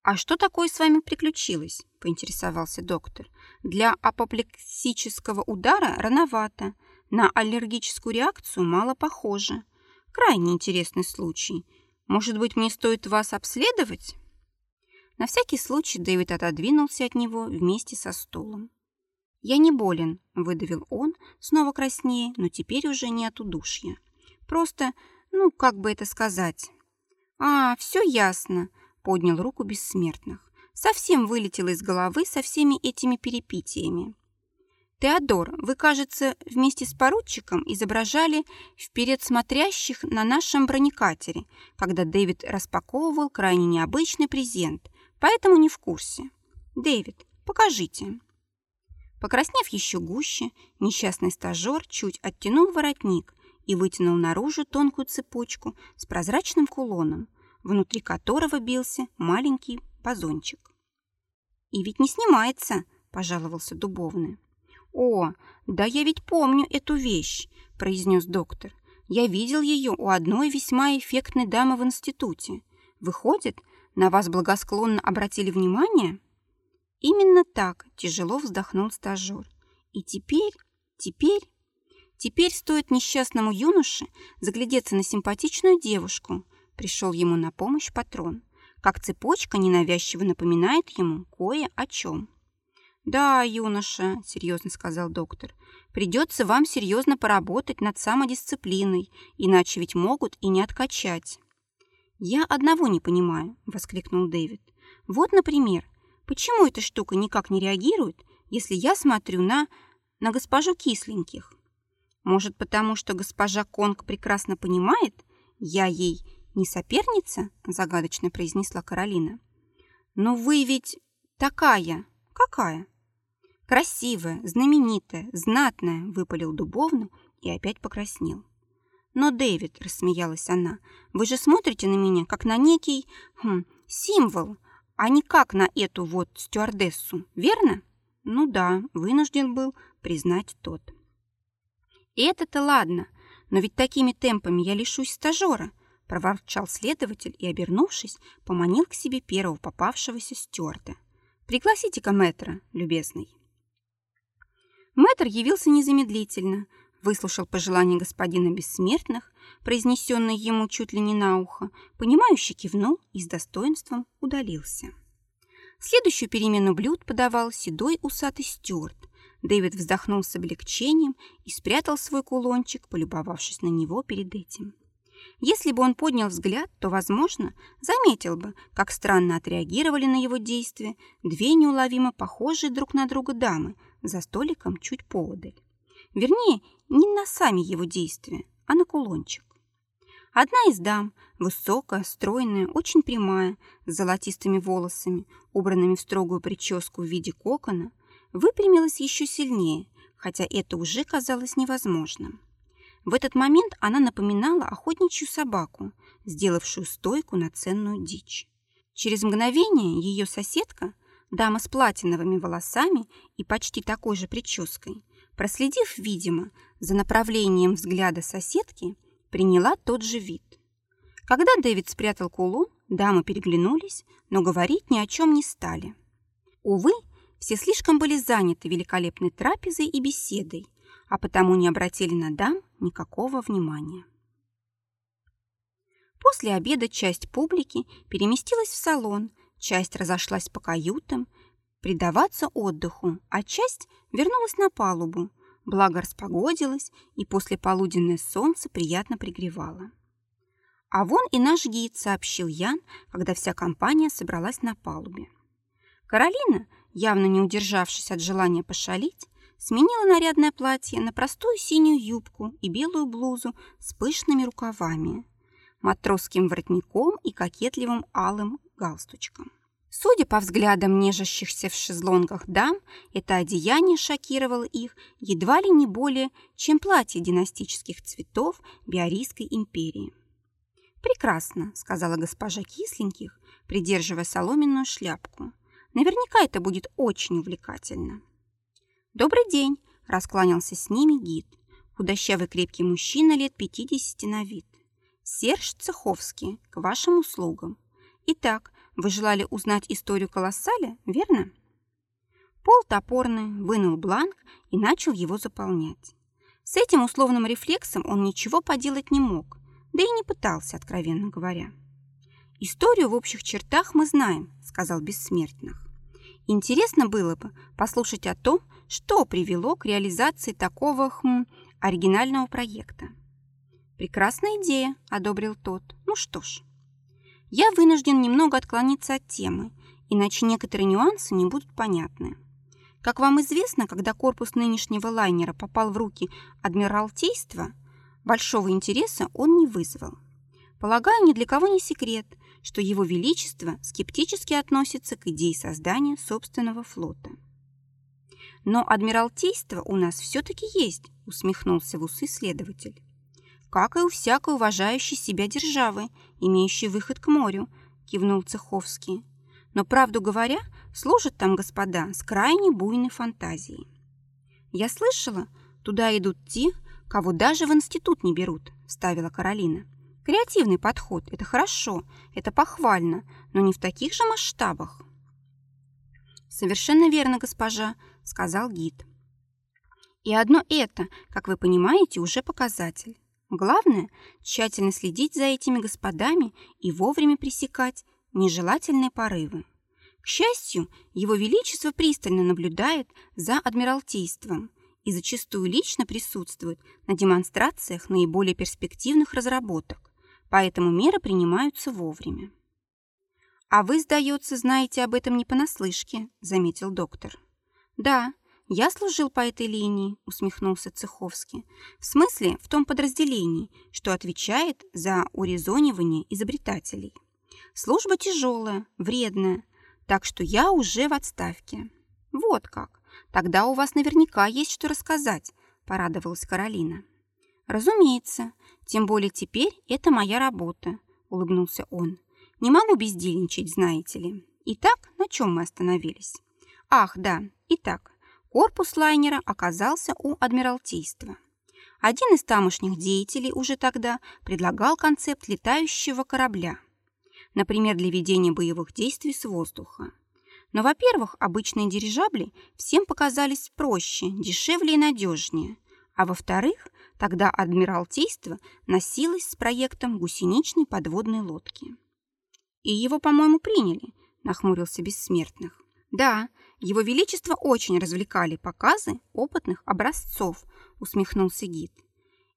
«А что такое с вами приключилось?» – поинтересовался доктор. «Для апоплексического удара рановато. На аллергическую реакцию мало похоже. Крайне интересный случай. Может быть, мне стоит вас обследовать?» На всякий случай Дэвид отодвинулся от него вместе со стулом. «Я не болен», — выдавил он, снова краснее, но теперь уже не от удушья. «Просто, ну, как бы это сказать?» «А, все ясно», — поднял руку бессмертных. «Совсем вылетело из головы со всеми этими перепитиями». «Теодор, вы, кажется, вместе с поручиком изображали вперед смотрящих на нашем бронекатере, когда Дэвид распаковывал крайне необычный презент, поэтому не в курсе. Дэвид, покажите». Покраснев еще гуще, несчастный стажер чуть оттянул воротник и вытянул наружу тонкую цепочку с прозрачным кулоном, внутри которого бился маленький пазончик. «И ведь не снимается», — пожаловался Дубовный. «О, да я ведь помню эту вещь», — произнес доктор. «Я видел ее у одной весьма эффектной дамы в институте. Выходит, на вас благосклонно обратили внимание? Именно так тяжело вздохнул стажер. И теперь, теперь, теперь стоит несчастному юноше заглядеться на симпатичную девушку. Пришел ему на помощь патрон. Как цепочка ненавязчиво напоминает ему кое о чем. «Да, юноша», — серьезно сказал доктор, «придется вам серьезно поработать над самодисциплиной, иначе ведь могут и не откачать». «Я одного не понимаю», — воскликнул Дэвид. «Вот, например, почему эта штука никак не реагирует, если я смотрю на... на госпожу Кисленьких? Может, потому что госпожа Конг прекрасно понимает, я ей не соперница?» — загадочно произнесла Каролина. «Но вы ведь такая... какая?» «Красивая, знаменитая, знатная», — выпалил Дубовну и опять покраснел. «Но, Дэвид», — рассмеялась она, — «вы же смотрите на меня, как на некий хм, символ, а не как на эту вот стюардессу, верно?» «Ну да», — вынужден был признать тот. «Это-то ладно, но ведь такими темпами я лишусь стажера», — проворчал следователь и, обернувшись, поманил к себе первого попавшегося стюарда. «Пригласите-ка мэтра, любезный». Мэтр явился незамедлительно — выслушал пожелания господина Бессмертных, произнесенные ему чуть ли не на ухо, понимающе кивнул и с достоинством удалился. Следующую перемену блюд подавал седой усатый стюарт. Дэвид вздохнул с облегчением и спрятал свой кулончик, полюбовавшись на него перед этим. Если бы он поднял взгляд, то, возможно, заметил бы, как странно отреагировали на его действия две неуловимо похожие друг на друга дамы за столиком чуть поодаль. Вернее, не на сами его действия, а на кулончик. Одна из дам, высокая, стройная, очень прямая, с золотистыми волосами, убранными в строгую прическу в виде кокона, выпрямилась еще сильнее, хотя это уже казалось невозможным. В этот момент она напоминала охотничью собаку, сделавшую стойку на ценную дичь. Через мгновение ее соседка, дама с платиновыми волосами и почти такой же прической, проследив, видимо, за направлением взгляда соседки, приняла тот же вид. Когда Дэвид спрятал кулон, дамы переглянулись, но говорить ни о чем не стали. Увы, все слишком были заняты великолепной трапезой и беседой, а потому не обратили на дам никакого внимания. После обеда часть публики переместилась в салон, часть разошлась по каютам, предаваться отдыху, а часть вернулась на палубу, благо распогодилось, и после полуденное солнце приятно пригревало. А вон и наш гид, сообщил Ян, когда вся компания собралась на палубе. Каролина, явно не удержавшись от желания пошалить, сменила нарядное платье на простую синюю юбку и белую блузу с пышными рукавами, матросским воротником и кокетливым алым галстучком. Судя по взглядам нежащихся в шезлонгах дам, это одеяние шокировало их едва ли не более, чем платье династических цветов Биорийской империи. «Прекрасно», — сказала госпожа Кисленьких, придерживая соломенную шляпку. «Наверняка это будет очень увлекательно». «Добрый день!» – раскланялся с ними гид. Худощавый крепкий мужчина лет 50 на вид. «Серж Цеховский, к вашим услугам. Итак, вы желали узнать историю колоссаля, верно?» Пол топорный вынул бланк и начал его заполнять. С этим условным рефлексом он ничего поделать не мог, да и не пытался, откровенно говоря. «Историю в общих чертах мы знаем», — сказал Бессмертных. Интересно было бы послушать о том, что привело к реализации такого хм, оригинального проекта. «Прекрасная идея», – одобрил тот. «Ну что ж, я вынужден немного отклониться от темы, иначе некоторые нюансы не будут понятны. Как вам известно, когда корпус нынешнего лайнера попал в руки Адмиралтейства, большого интереса он не вызвал. Полагаю, ни для кого не секрет, что Его Величество скептически относится к идее создания собственного флота. «Но адмиралтейство у нас все-таки есть», — усмехнулся в усы следователь. «Как и у всякой уважающей себя державы, имеющей выход к морю», — кивнул Цеховский. «Но, правду говоря, служат там господа с крайне буйной фантазией». «Я слышала, туда идут те, кого даже в институт не берут», — ставила Каролина. Креативный подход – это хорошо, это похвально, но не в таких же масштабах. «Совершенно верно, госпожа», – сказал гид. «И одно это, как вы понимаете, уже показатель. Главное – тщательно следить за этими господами и вовремя пресекать нежелательные порывы. К счастью, Его Величество пристально наблюдает за Адмиралтейством и зачастую лично присутствует на демонстрациях наиболее перспективных разработок поэтому меры принимаются вовремя. «А вы, сдается, знаете об этом не понаслышке», — заметил доктор. «Да, я служил по этой линии», — усмехнулся Цеховский. «В смысле, в том подразделении, что отвечает за урезонивание изобретателей. Служба тяжелая, вредная, так что я уже в отставке». «Вот как. Тогда у вас наверняка есть что рассказать», — порадовалась Каролина. «Разумеется. Тем более теперь это моя работа», — улыбнулся он. «Не могу бездельничать, знаете ли. Итак, на чем мы остановились?» «Ах, да. Итак, корпус лайнера оказался у Адмиралтейства. Один из тамошних деятелей уже тогда предлагал концепт летающего корабля, например, для ведения боевых действий с воздуха. Но, во-первых, обычные дирижабли всем показались проще, дешевле и надежнее, а во-вторых, Тогда Адмиралтейство носилось с проектом гусеничной подводной лодки. «И его, по-моему, приняли», — нахмурился Бессмертных. «Да, его Величество очень развлекали показы опытных образцов», — усмехнулся гид.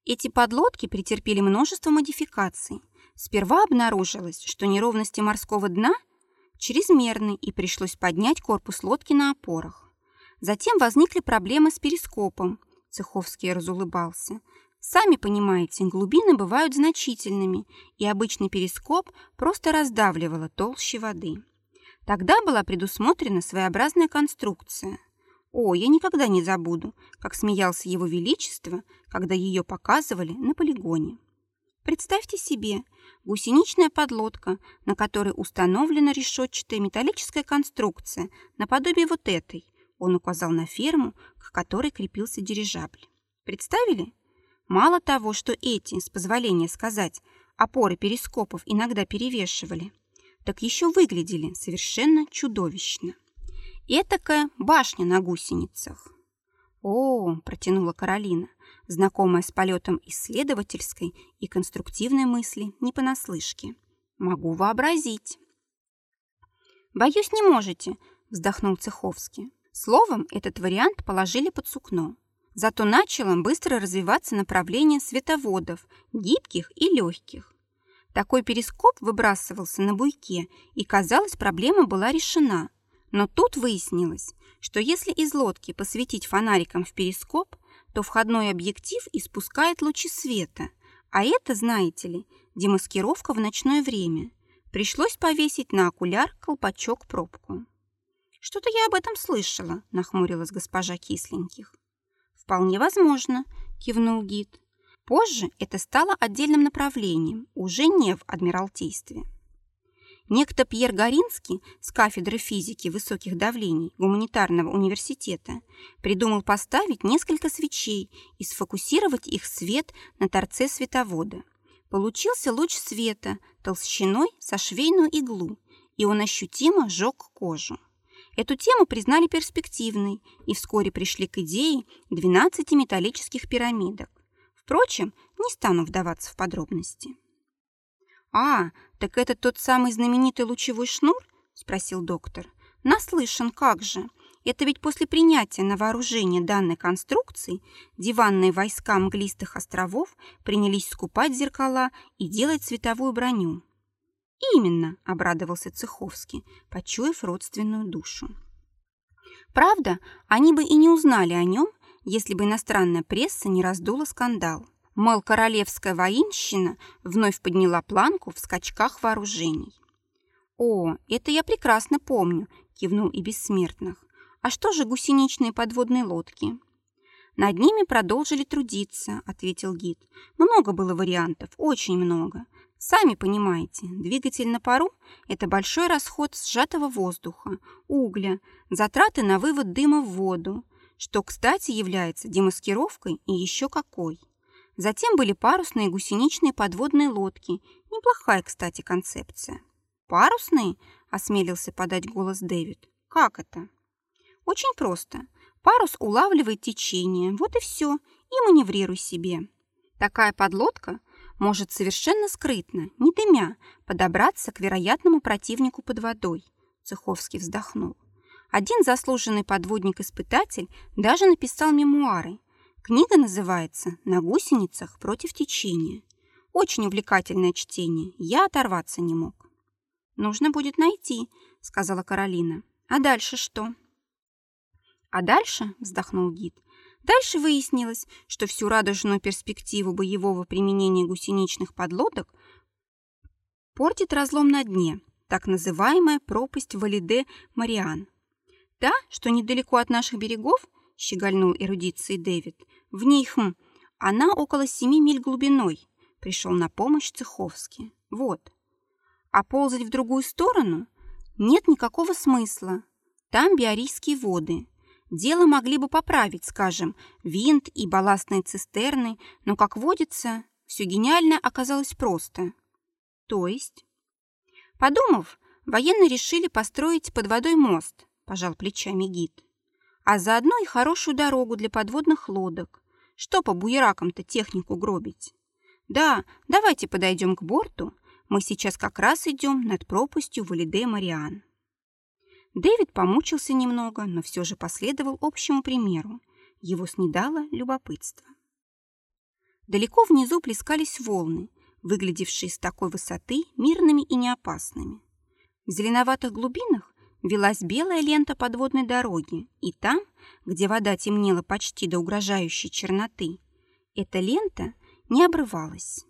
Эти подлодки претерпели множество модификаций. Сперва обнаружилось, что неровности морского дна чрезмерны, и пришлось поднять корпус лодки на опорах. Затем возникли проблемы с перископом. Цеховский разулыбался. Сами понимаете, глубины бывают значительными, и обычный перископ просто раздавливало толще воды. Тогда была предусмотрена своеобразная конструкция. О, я никогда не забуду, как смеялся его величество, когда ее показывали на полигоне. Представьте себе, гусеничная подлодка, на которой установлена решетчатая металлическая конструкция, наподобие вот этой. Он указал на ферму, к которой крепился дирижабль. Представили? Мало того, что эти, с позволения сказать, опоры перископов иногда перевешивали, так еще выглядели совершенно чудовищно. Этакая башня на гусеницах. «О!» – протянула Каролина, знакомая с полетом исследовательской и конструктивной мысли не понаслышке. «Могу вообразить». «Боюсь, не можете», – вздохнул Цеховский. Словом, этот вариант положили под сукно. Зато начало быстро развиваться направление световодов, гибких и легких. Такой перископ выбрасывался на буйке, и, казалось, проблема была решена. Но тут выяснилось, что если из лодки посветить фонариком в перископ, то входной объектив испускает лучи света, а это, знаете ли, демаскировка в ночное время. Пришлось повесить на окуляр колпачок-пробку. «Что-то я об этом слышала», — нахмурилась госпожа Кисленьких. «Вполне возможно», — кивнул гид. Позже это стало отдельным направлением, уже не в Адмиралтействе. Некто Пьер Горинский с кафедры физики высоких давлений Гуманитарного университета придумал поставить несколько свечей и сфокусировать их свет на торце световода. Получился луч света толщиной со швейную иглу, и он ощутимо сжег кожу. Эту тему признали перспективной и вскоре пришли к идее 12 металлических пирамидок. Впрочем, не стану вдаваться в подробности. «А, так это тот самый знаменитый лучевой шнур?» – спросил доктор. «Наслышан, как же! Это ведь после принятия на вооружение данной конструкции диванные войска мглистых островов принялись скупать зеркала и делать световую броню». «Именно», – обрадовался Цеховский, почуяв родственную душу. Правда, они бы и не узнали о нем, если бы иностранная пресса не раздула скандал. Мол, королевская воинщина вновь подняла планку в скачках вооружений. «О, это я прекрасно помню», – кивнул и бессмертных. «А что же гусеничные подводные лодки?» «Над ними продолжили трудиться», – ответил гид. «Много было вариантов, очень много. Сами понимаете, двигатель на пару – это большой расход сжатого воздуха, угля, затраты на вывод дыма в воду, что, кстати, является демаскировкой и еще какой. Затем были парусные гусеничные подводные лодки. Неплохая, кстати, концепция. «Парусные?» – осмелился подать голос Дэвид. «Как это?» «Очень просто. Парус улавливает течение, вот и все, и маневрируй себе. Такая подлодка может совершенно скрытно, не дымя, подобраться к вероятному противнику под водой», – Цеховский вздохнул. Один заслуженный подводник-испытатель даже написал мемуары. Книга называется «На гусеницах против течения». Очень увлекательное чтение, я оторваться не мог. «Нужно будет найти», — сказала Каролина. «А дальше что?» «А дальше», — вздохнул гид, Дальше выяснилось, что всю радужную перспективу боевого применения гусеничных подлодок портит разлом на дне, так называемая пропасть Валиде-Мариан. Та, что недалеко от наших берегов, щегольнул эрудицией Дэвид, в ней, хм, она около семи миль глубиной, пришел на помощь Цеховский. Вот. А ползать в другую сторону нет никакого смысла. Там биорийские воды. Дело могли бы поправить, скажем, винт и балластные цистерны, но, как водится, все гениально оказалось просто. То есть? Подумав, военные решили построить под водой мост – пожал плечами гид. А заодно и хорошую дорогу для подводных лодок. Что по буеракам-то технику гробить? Да, давайте подойдем к борту. Мы сейчас как раз идем над пропастью Валиде-Мариан. Дэвид помучился немного, но все же последовал общему примеру. Его снедало любопытство. Далеко внизу плескались волны, выглядевшие с такой высоты мирными и неопасными. В зеленоватых глубинах велась белая лента подводной дороги, и там, где вода темнела почти до угрожающей черноты, эта лента не обрывалась.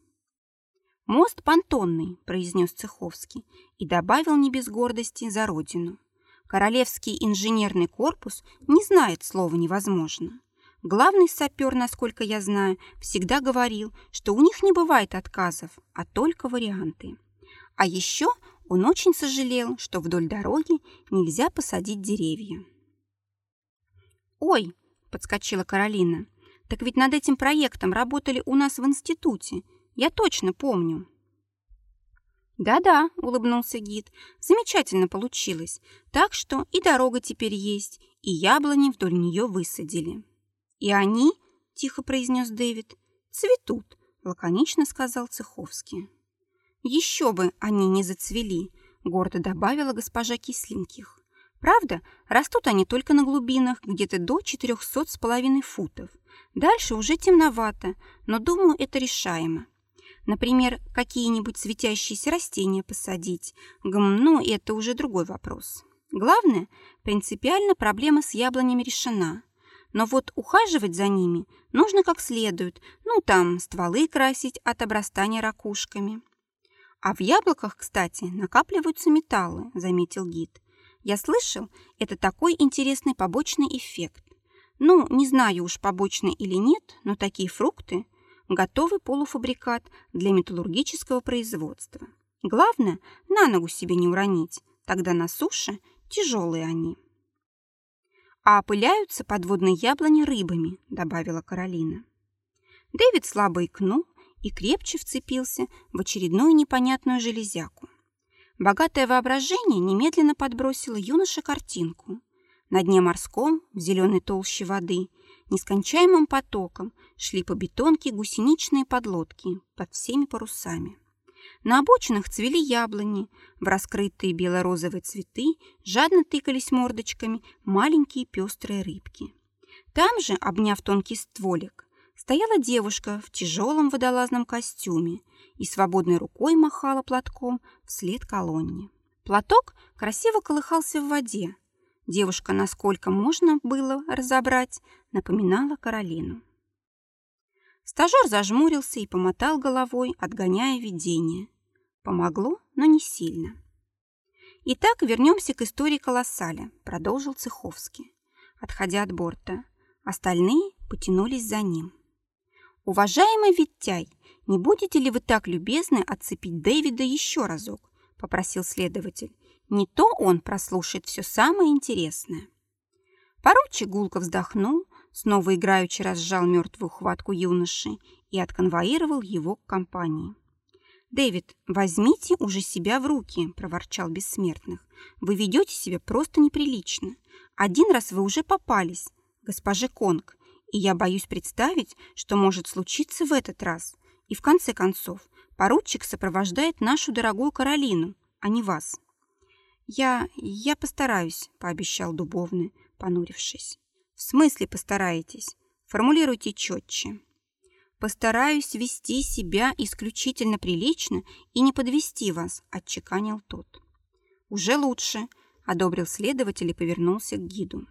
«Мост понтонный», — произнес Цеховский и добавил не без гордости за родину. Королевский инженерный корпус не знает слова «невозможно». Главный сапер, насколько я знаю, всегда говорил, что у них не бывает отказов, а только варианты. А еще он очень сожалел, что вдоль дороги нельзя посадить деревья. «Ой!» – подскочила Каролина. «Так ведь над этим проектом работали у нас в институте. Я точно помню». «Да-да», — улыбнулся гид, — «замечательно получилось. Так что и дорога теперь есть, и яблони вдоль нее высадили». «И они?» — тихо произнес Дэвид. «Цветут», — лаконично сказал Цеховский. «Еще бы они не зацвели», — гордо добавила госпожа Кислинких. «Правда, растут они только на глубинах, где-то до четырехсот с половиной футов. Дальше уже темновато, но, думаю, это решаемо. Например, какие-нибудь светящиеся растения посадить. Гм, ну, это уже другой вопрос. Главное, принципиально проблема с яблонями решена. Но вот ухаживать за ними нужно как следует. Ну, там, стволы красить от обрастания ракушками. А в яблоках, кстати, накапливаются металлы, заметил гид. Я слышал, это такой интересный побочный эффект. Ну, не знаю уж, побочный или нет, но такие фрукты – готовый полуфабрикат для металлургического производства. Главное, на ногу себе не уронить, тогда на суше тяжелые они. А опыляются подводные яблони рыбами, добавила Каролина. Дэвид слабо икнул и крепче вцепился в очередную непонятную железяку. Богатое воображение немедленно подбросило юноше картинку. На дне морском, в зеленой толще воды, нескончаемым потоком шли по бетонке гусеничные подлодки под всеми парусами. На обочинах цвели яблони, в раскрытые бело-розовые цветы жадно тыкались мордочками маленькие пестрые рыбки. Там же, обняв тонкий стволик, стояла девушка в тяжелом водолазном костюме и свободной рукой махала платком вслед колонне. Платок красиво колыхался в воде. Девушка, насколько можно было разобрать, напоминала Каролину. Стажер зажмурился и помотал головой, отгоняя видение. Помогло, но не сильно. «Итак, вернемся к истории колоссаля», — продолжил Цеховский, отходя от борта. Остальные потянулись за ним. «Уважаемый Виттяй, не будете ли вы так любезны отцепить Дэвида еще разок?» — попросил следователь. «Не то он прослушает все самое интересное». Поручик гулко вздохнул, снова играючи разжал мертвую хватку юноши и отконвоировал его к компании. «Дэвид, возьмите уже себя в руки», – проворчал Бессмертных. «Вы ведете себя просто неприлично. Один раз вы уже попались, госпоже Конг, и я боюсь представить, что может случиться в этот раз. И в конце концов, поручик сопровождает нашу дорогую Каролину, а не вас». «Я... я постараюсь», – пообещал Дубовный, понурившись. «В смысле постараетесь? Формулируйте четче». «Постараюсь вести себя исключительно прилично и не подвести вас», – отчеканил тот. «Уже лучше», – одобрил следователь и повернулся к гиду.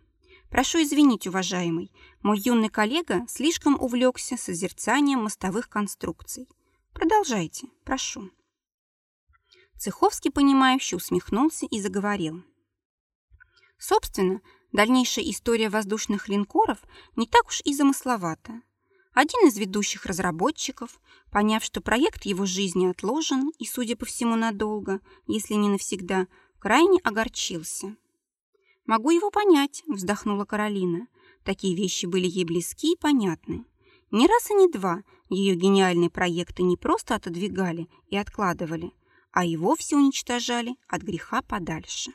«Прошу извинить, уважаемый, мой юный коллега слишком увлекся созерцанием мостовых конструкций. Продолжайте, прошу». Цеховский, понимающе усмехнулся и заговорил. Собственно, дальнейшая история воздушных линкоров не так уж и замысловата. Один из ведущих разработчиков, поняв, что проект его жизни отложен и, судя по всему, надолго, если не навсегда, крайне огорчился. «Могу его понять», — вздохнула Каролина. Такие вещи были ей близки и понятны. Ни раз и не два ее гениальные проекты не просто отодвигали и откладывали, а и вовсе уничтожали от греха подальше.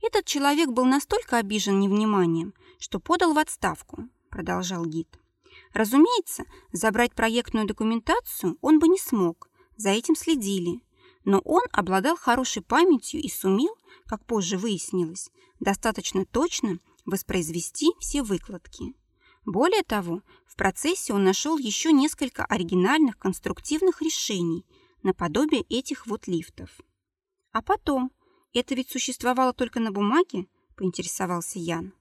Этот человек был настолько обижен невниманием, что подал в отставку, продолжал гид. Разумеется, забрать проектную документацию он бы не смог, за этим следили. Но он обладал хорошей памятью и сумел, как позже выяснилось, достаточно точно воспроизвести все выкладки. Более того, в процессе он нашел еще несколько оригинальных конструктивных решений наподобие этих вот лифтов. А потом, это ведь существовало только на бумаге, поинтересовался Ян.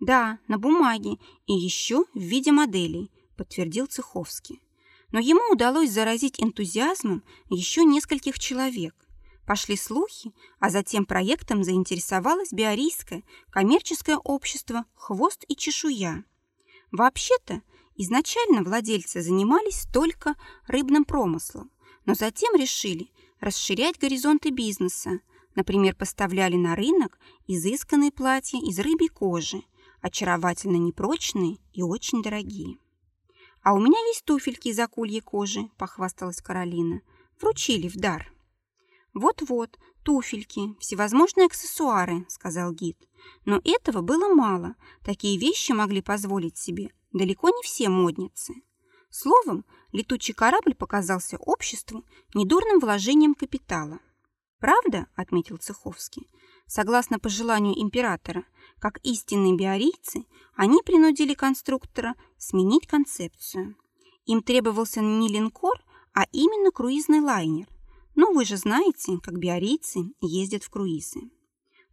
«Да, на бумаге и еще в виде моделей», – подтвердил Цеховский. Но ему удалось заразить энтузиазмом еще нескольких человек. Пошли слухи, а затем проектом заинтересовалось биорийское коммерческое общество «Хвост и чешуя». Вообще-то, изначально владельцы занимались только рыбным промыслом, но затем решили расширять горизонты бизнеса, например, поставляли на рынок изысканные платья из рыбьей кожи – очаровательно непрочные и очень дорогие. «А у меня есть туфельки из акульей кожи», – похвасталась Каролина. «Вручили в дар». «Вот-вот, туфельки, всевозможные аксессуары», – сказал гид. Но этого было мало. Такие вещи могли позволить себе далеко не все модницы. Словом, летучий корабль показался обществу недурным вложением капитала. «Правда?» – отметил Цеховский. Согласно пожеланию императора, как истинные биорийцы, они принудили конструктора сменить концепцию. Им требовался не линкор, а именно круизный лайнер. Ну, вы же знаете, как биорийцы ездят в круизы.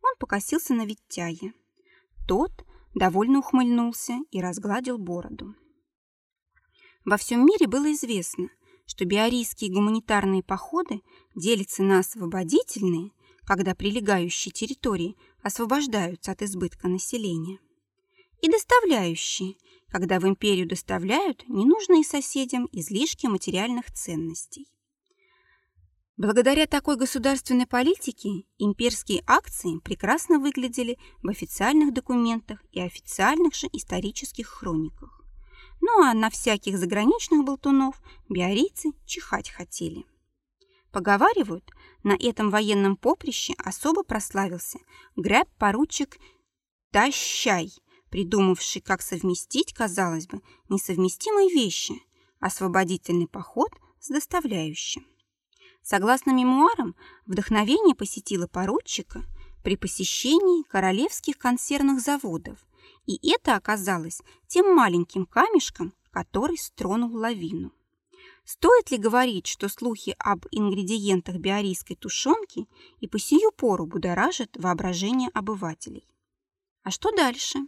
Он покосился на Виттяя. Тот довольно ухмыльнулся и разгладил бороду. Во всем мире было известно, что биорийские гуманитарные походы делятся на освободительные, когда прилегающие территории освобождаются от избытка населения, и доставляющие, когда в империю доставляют ненужные соседям излишки материальных ценностей. Благодаря такой государственной политике имперские акции прекрасно выглядели в официальных документах и официальных же исторических хрониках. Ну а на всяких заграничных болтунов биорийцы чихать хотели. Поговаривают, на этом военном поприще особо прославился граб-поручик Тащай, придумавший, как совместить, казалось бы, несовместимые вещи – освободительный поход с доставляющим. Согласно мемуарам, вдохновение посетило поручика при посещении королевских консервных заводов, и это оказалось тем маленьким камешком, который стронул лавину. Стоит ли говорить, что слухи об ингредиентах биорийской тушенки и по сию пору будоражат воображение обывателей? А что дальше?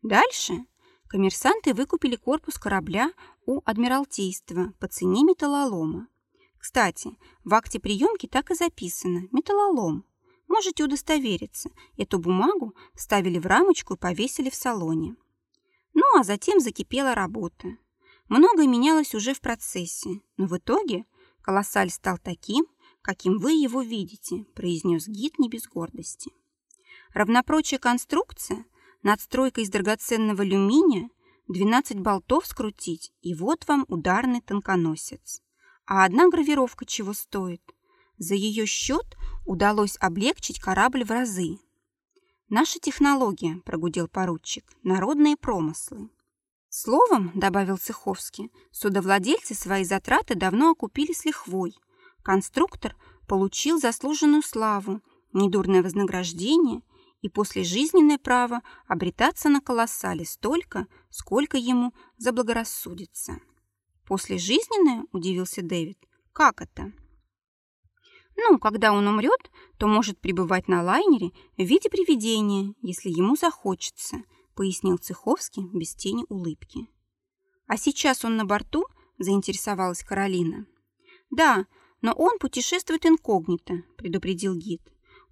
Дальше коммерсанты выкупили корпус корабля у Адмиралтейства по цене металлолома кстати, в акте приемки так и записано «металлолом». Можете удостовериться. Эту бумагу вставили в рамочку и повесили в салоне. Ну, а затем закипела работа. Многое менялось уже в процессе, но в итоге колоссаль стал таким, каким вы его видите, произнес гид не без гордости. Равнопрочая конструкция, надстройка из драгоценного алюминия, 12 болтов скрутить, и вот вам ударный тонконосец. А одна гравировка чего стоит? За ее счет удалось облегчить корабль в разы. «Наша технология», – прогудел поручик, – «народные промыслы». Словом, добавил Цеховский, судовладельцы свои затраты давно окупили с лихвой. Конструктор получил заслуженную славу, недурное вознаграждение и послежизненное право обретаться на колоссале столько, сколько ему заблагорассудится. «Послежизненное?» – удивился Дэвид. «Как это?» «Ну, когда он умрет, то может пребывать на лайнере в виде привидения, если ему захочется», – пояснил Цеховский без тени улыбки. «А сейчас он на борту?» – заинтересовалась Каролина. «Да, но он путешествует инкогнито», – предупредил гид.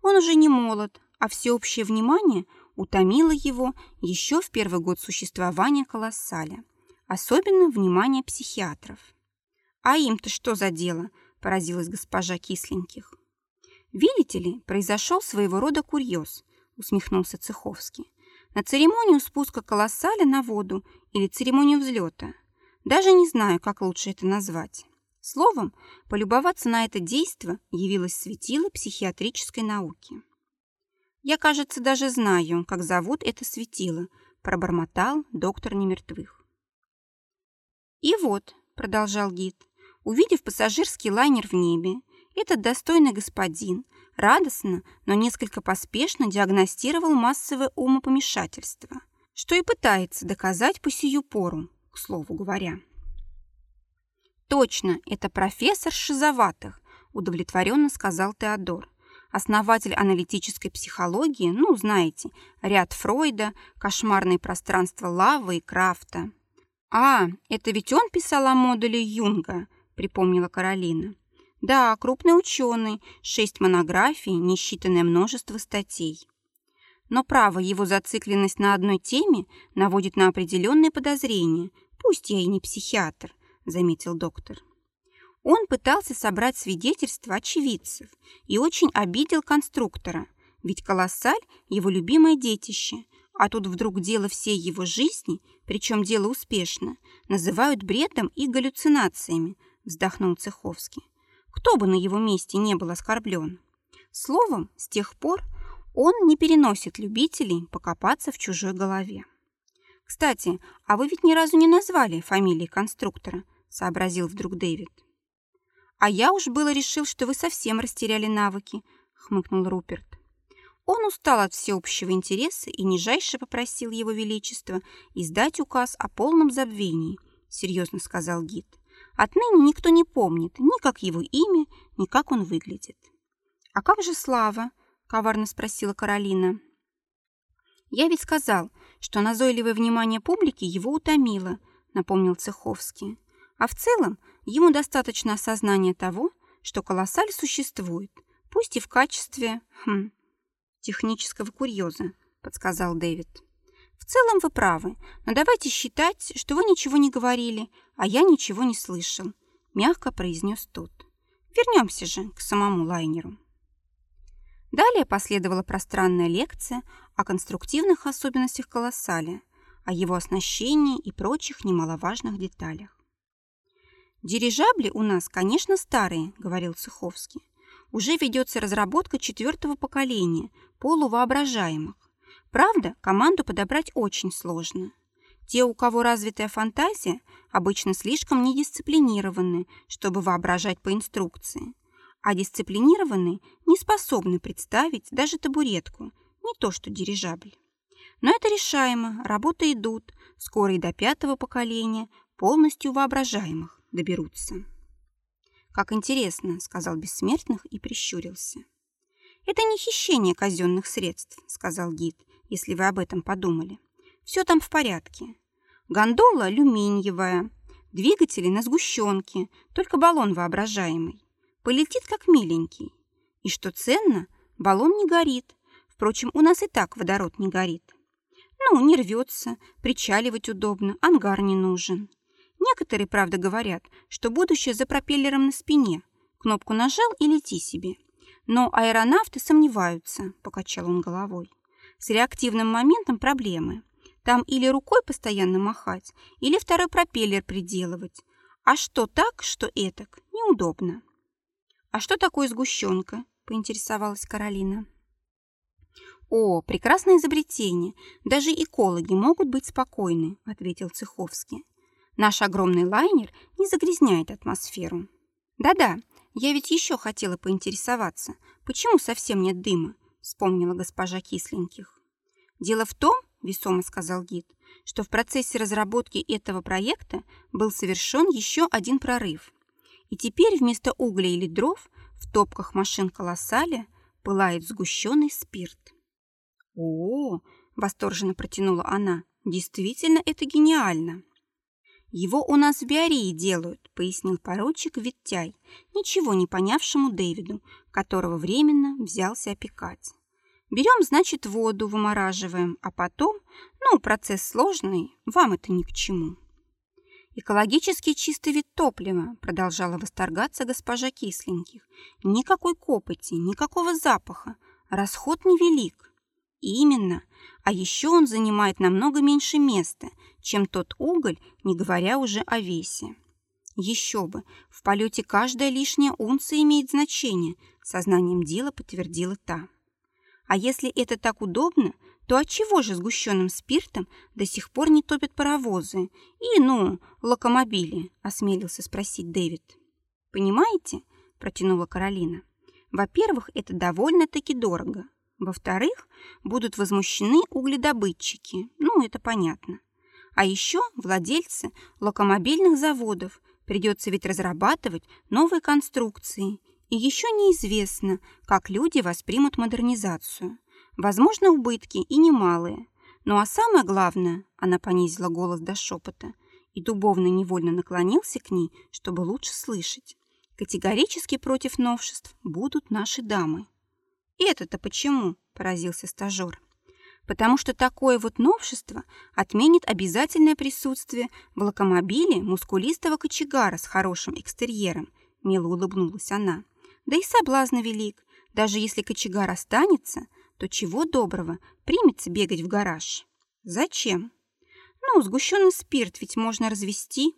«Он уже не молод, а всеобщее внимание утомило его еще в первый год существования колоссаля особенно внимание психиатров. «А им-то что за дело?» – поразилась госпожа Кисленьких. «Видите ли, произошел своего рода курьез», – усмехнулся Цеховский. «На церемонию спуска колоссаля на воду или церемонию взлета. Даже не знаю, как лучше это назвать. Словом, полюбоваться на это действо явилось светило психиатрической науки». «Я, кажется, даже знаю, как зовут это светило», – пробормотал доктор немертвых. «И вот», — продолжал гид, увидев пассажирский лайнер в небе, этот достойный господин радостно, но несколько поспешно диагностировал массовое умопомешательство, что и пытается доказать по сию пору, к слову говоря. «Точно, это профессор Шизоватых», — удовлетворенно сказал Теодор. Основатель аналитической психологии, ну, знаете, ряд Фройда, кошмарные пространства Лавы и Крафта. «А, это ведь он писал о модуле Юнга», — припомнила Каролина. «Да, крупный ученый, шесть монографий, несчитанное множество статей». Но право его зацикленность на одной теме наводит на определенные подозрения. Пусть я и не психиатр, заметил доктор. Он пытался собрать свидетельства очевидцев и очень обидел конструктора, ведь колоссаль – его любимое детище, а тут вдруг дело всей его жизни, причем дело успешно, называют бредом и галлюцинациями, вздохнул Цеховский. Кто бы на его месте не был оскорблен. Словом, с тех пор он не переносит любителей покопаться в чужой голове. «Кстати, а вы ведь ни разу не назвали фамилии конструктора», сообразил вдруг Дэвид. «А я уж было решил, что вы совсем растеряли навыки», хмыкнул Руперт. Он устал от всеобщего интереса и нижайше попросил его величество издать указ о полном забвении, серьезно сказал гид. Отныне никто не помнит ни как его имя, ни как он выглядит. «А как же Слава?» – коварно спросила Каролина. «Я ведь сказал, что назойливое внимание публики его утомило», – напомнил Цеховский. «А в целом ему достаточно осознания того, что колоссаль существует, пусть и в качестве хм, технического курьеза», – подсказал Дэвид. «В целом вы правы, но давайте считать, что вы ничего не говорили, а я ничего не слышал», – мягко произнес тот. «Вернемся же к самому лайнеру». Далее последовала пространная лекция о конструктивных особенностях колоссаля, о его оснащении и прочих немаловажных деталях. «Дирижабли у нас, конечно, старые», — говорил Цеховский. «Уже ведется разработка четвертого поколения, полувоображаемых. Правда, команду подобрать очень сложно. Те, у кого развитая фантазия, обычно слишком недисциплинированы, чтобы воображать по инструкции а дисциплинированные не способны представить даже табуретку, не то что дирижабль. Но это решаемо, работы идут, скоро и до пятого поколения полностью воображаемых доберутся. «Как интересно», — сказал Бессмертных и прищурился. «Это не хищение казенных средств», — сказал гид, если вы об этом подумали. «Все там в порядке. Гондола алюминиевая, двигатели на сгущенке, только баллон воображаемый полетит как миленький. И что ценно, баллон не горит. Впрочем, у нас и так водород не горит. Ну, не рвется, причаливать удобно, ангар не нужен. Некоторые, правда, говорят, что будущее за пропеллером на спине. Кнопку нажал и лети себе. Но аэронавты сомневаются, покачал он головой. С реактивным моментом проблемы. Там или рукой постоянно махать, или второй пропеллер приделывать. А что так, что этак, неудобно. «А что такое сгущенка?» – поинтересовалась Каролина. «О, прекрасное изобретение! Даже экологи могут быть спокойны», – ответил Цеховский. «Наш огромный лайнер не загрязняет атмосферу». «Да-да, я ведь еще хотела поинтересоваться, почему совсем нет дыма?» – вспомнила госпожа Кисленьких. «Дело в том, – весомо сказал гид, – что в процессе разработки этого проекта был совершен еще один прорыв. И теперь вместо угля или дров в топках машин колоссали пылает сгущенный спирт. «О, -о, -о — восторженно протянула она, — действительно это гениально!» «Его у нас в Биории делают», — пояснил поручик Виттяй, ничего не понявшему Дэвиду, которого временно взялся опекать. «Берем, значит, воду вымораживаем, а потом, ну, процесс сложный, вам это ни к чему». «Экологически чистый вид топлива», — продолжала восторгаться госпожа Кисленьких. «Никакой копоти, никакого запаха. Расход невелик». «Именно. А еще он занимает намного меньше места, чем тот уголь, не говоря уже о весе». «Еще бы! В полете каждая лишняя унция имеет значение», — сознанием дела подтвердила та. «А если это так удобно, то отчего же сгущенным спиртом до сих пор не топят паровозы и, ну, локомобили?» – осмелился спросить Дэвид. «Понимаете?» – протянула Каролина. «Во-первых, это довольно-таки дорого. Во-вторых, будут возмущены угледобытчики. Ну, это понятно. А еще владельцы локомобильных заводов. Придется ведь разрабатывать новые конструкции. И еще неизвестно, как люди воспримут модернизацию. Возможно, убытки и немалые. Ну а самое главное, она понизила голос до шепота, и дубовно невольно наклонился к ней, чтобы лучше слышать. Категорически против новшеств будут наши дамы. «И это-то почему?» – поразился стажер. «Потому что такое вот новшество отменит обязательное присутствие в локомобиле мускулистого кочегара с хорошим экстерьером», – мило улыбнулась она. «Да и соблазн велик. Даже если кочегар останется, то чего доброго примется бегать в гараж. Зачем? Ну, сгущенный спирт ведь можно развести.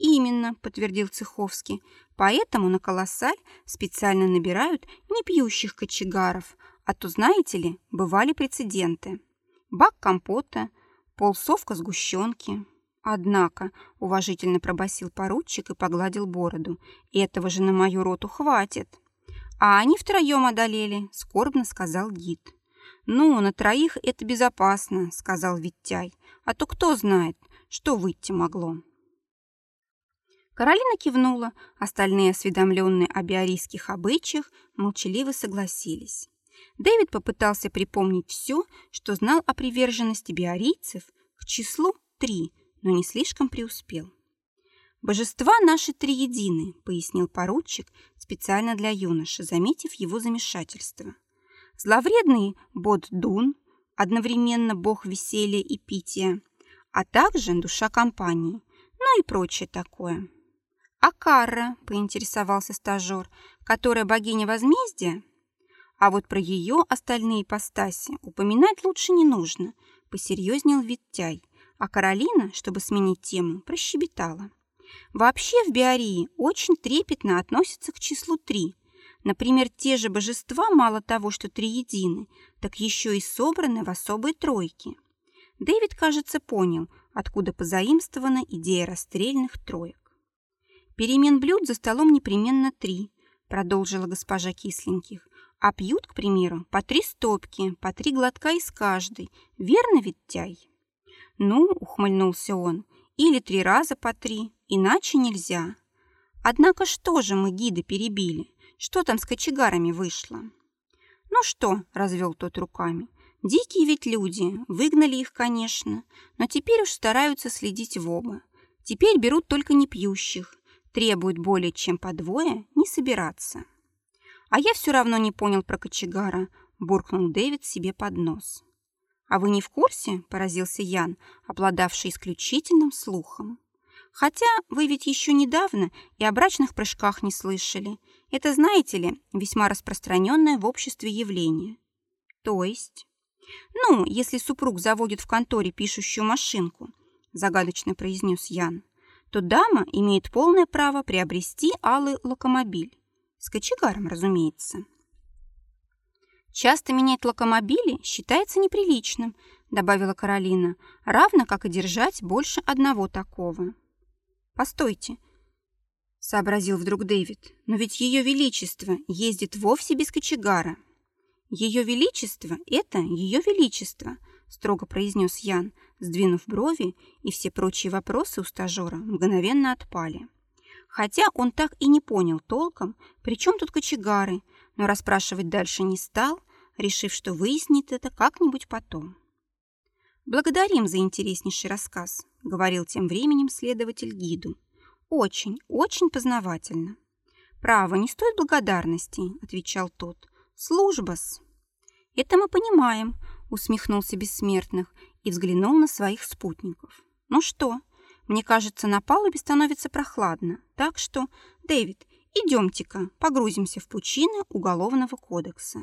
Именно, подтвердил Цеховский. Поэтому на колоссаль специально набирают не пьющих кочегаров, а то, знаете ли, бывали прецеденты. Бак компота, полсовка сгущенки. Однако, уважительно пробасил поручик и погладил бороду, этого же на мою роту хватит. А они втроем одолели, скорбно сказал гид. Ну, на троих это безопасно, сказал Виттяй. А то кто знает, что выйти могло. Каролина кивнула, остальные, осведомленные о биорийских обычаях, молчаливо согласились. Дэвид попытался припомнить все, что знал о приверженности биорийцев к числу три, но не слишком преуспел. «Божества наши триедины», — пояснил поручик специально для юноши, заметив его замешательство. «Зловредный Бод-Дун, одновременно бог веселья и пития, а также душа компании, ну и прочее такое». «А Карра?» — поинтересовался стажер, которая богиня возмездия. А вот про ее остальные ипостаси упоминать лучше не нужно, посерьезнел Виттяй, а Каролина, чтобы сменить тему, прощебетала. Вообще в Биории очень трепетно относятся к числу три. Например, те же божества мало того, что триедины, так еще и собраны в особые тройки. Дэвид, кажется, понял, откуда позаимствована идея расстрельных троек. «Перемен блюд за столом непременно три», продолжила госпожа Кисленьких. «А пьют, к примеру, по три стопки, по три глотка из каждой. Верно ведь, Тяй?» «Ну», — ухмыльнулся он, — «или три раза по три, Иначе нельзя. Однако что же мы гида перебили? Что там с кочегарами вышло? Ну что, развел тот руками. Дикие ведь люди, выгнали их, конечно, но теперь уж стараются следить в оба. Теперь берут только непьющих, требуют более чем по двое не собираться. А я все равно не понял про кочегара, буркнул Дэвид себе под нос. «А вы не в курсе?» – поразился Ян, обладавший исключительным слухом. Хотя вы ведь еще недавно и о брачных прыжках не слышали. Это, знаете ли, весьма распространенное в обществе явление. То есть? Ну, если супруг заводит в конторе пишущую машинку, загадочно произнес Ян, то дама имеет полное право приобрести алый локомобиль. С кочегаром, разумеется. Часто менять локомобили считается неприличным, добавила Каролина, равно как и держать больше одного такого. Постойте, сообразил вдруг Дэвид. Но ведь ее величество ездит вовсе без кочегара. Ее величество – это ее величество, строго произнес Ян, сдвинув брови, и все прочие вопросы у стажера мгновенно отпали. Хотя он так и не понял толком, при чем тут кочегары, но расспрашивать дальше не стал, решив, что выяснит это как-нибудь потом. «Благодарим за интереснейший рассказ», — говорил тем временем следователь гиду. «Очень, очень познавательно». «Право, не стоит благодарности», — отвечал тот. «Служба-с». «Это мы понимаем», — усмехнулся Бессмертных и взглянул на своих спутников. «Ну что, мне кажется, на палубе становится прохладно, так что, Дэвид, идемте-ка, погрузимся в пучины Уголовного кодекса».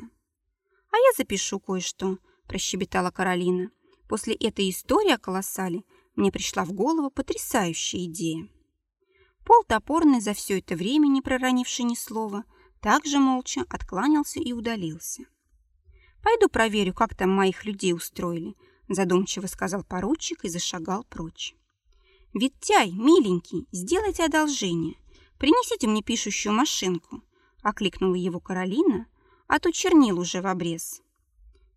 «А я запишу кое-что», — прощебетала Каролина. После этой истории о колоссале мне пришла в голову потрясающая идея. Пол топорный, за все это время не проронивший ни слова, также молча откланялся и удалился. «Пойду проверю, как там моих людей устроили», задумчиво сказал поручик и зашагал прочь. «Виттяй, миленький, сделайте одолжение. Принесите мне пишущую машинку», окликнула его Каролина, а то чернил уже в обрез.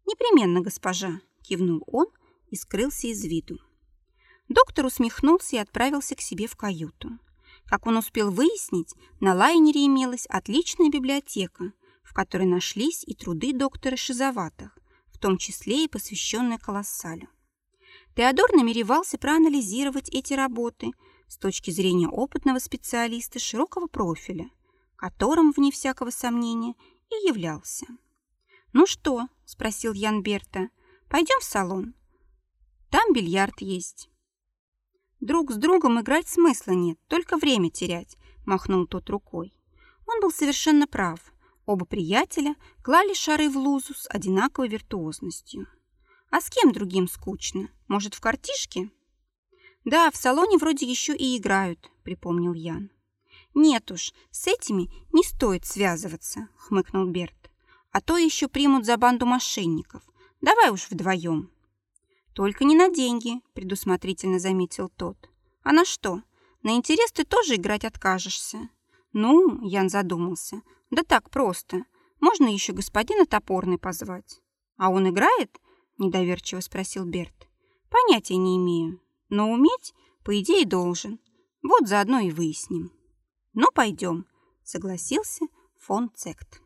«Непременно, госпожа», кивнул он и скрылся из виду. Доктор усмехнулся и отправился к себе в каюту. Как он успел выяснить, на лайнере имелась отличная библиотека, в которой нашлись и труды доктора Шизоватых, том числе и посвященные колоссалю. Теодор намеревался проанализировать эти работы с точки зрения опытного специалиста широкого профиля, которым, вне всякого сомнения, и являлся. «Ну что?» – спросил Ян Берта. «Пойдем в салон. Там бильярд есть. Друг с другом играть смысла нет, только время терять, махнул тот рукой. Он был совершенно прав. Оба приятеля клали шары в лузу с одинаковой виртуозностью. А с кем другим скучно? Может, в картишке? Да, в салоне вроде еще и играют, припомнил Ян. Нет уж, с этими не стоит связываться, хмыкнул Берт. А то еще примут за банду мошенников. Давай уж вдвоем. «Только не на деньги», — предусмотрительно заметил тот. «А на что? На интерес ты тоже играть откажешься». «Ну», — Ян задумался, — «да так просто. Можно еще господина Топорный позвать». «А он играет?» — недоверчиво спросил Берт. «Понятия не имею. Но уметь, по идее, должен. Вот заодно и выясним. Ну, пойдем, согласился фон Цект.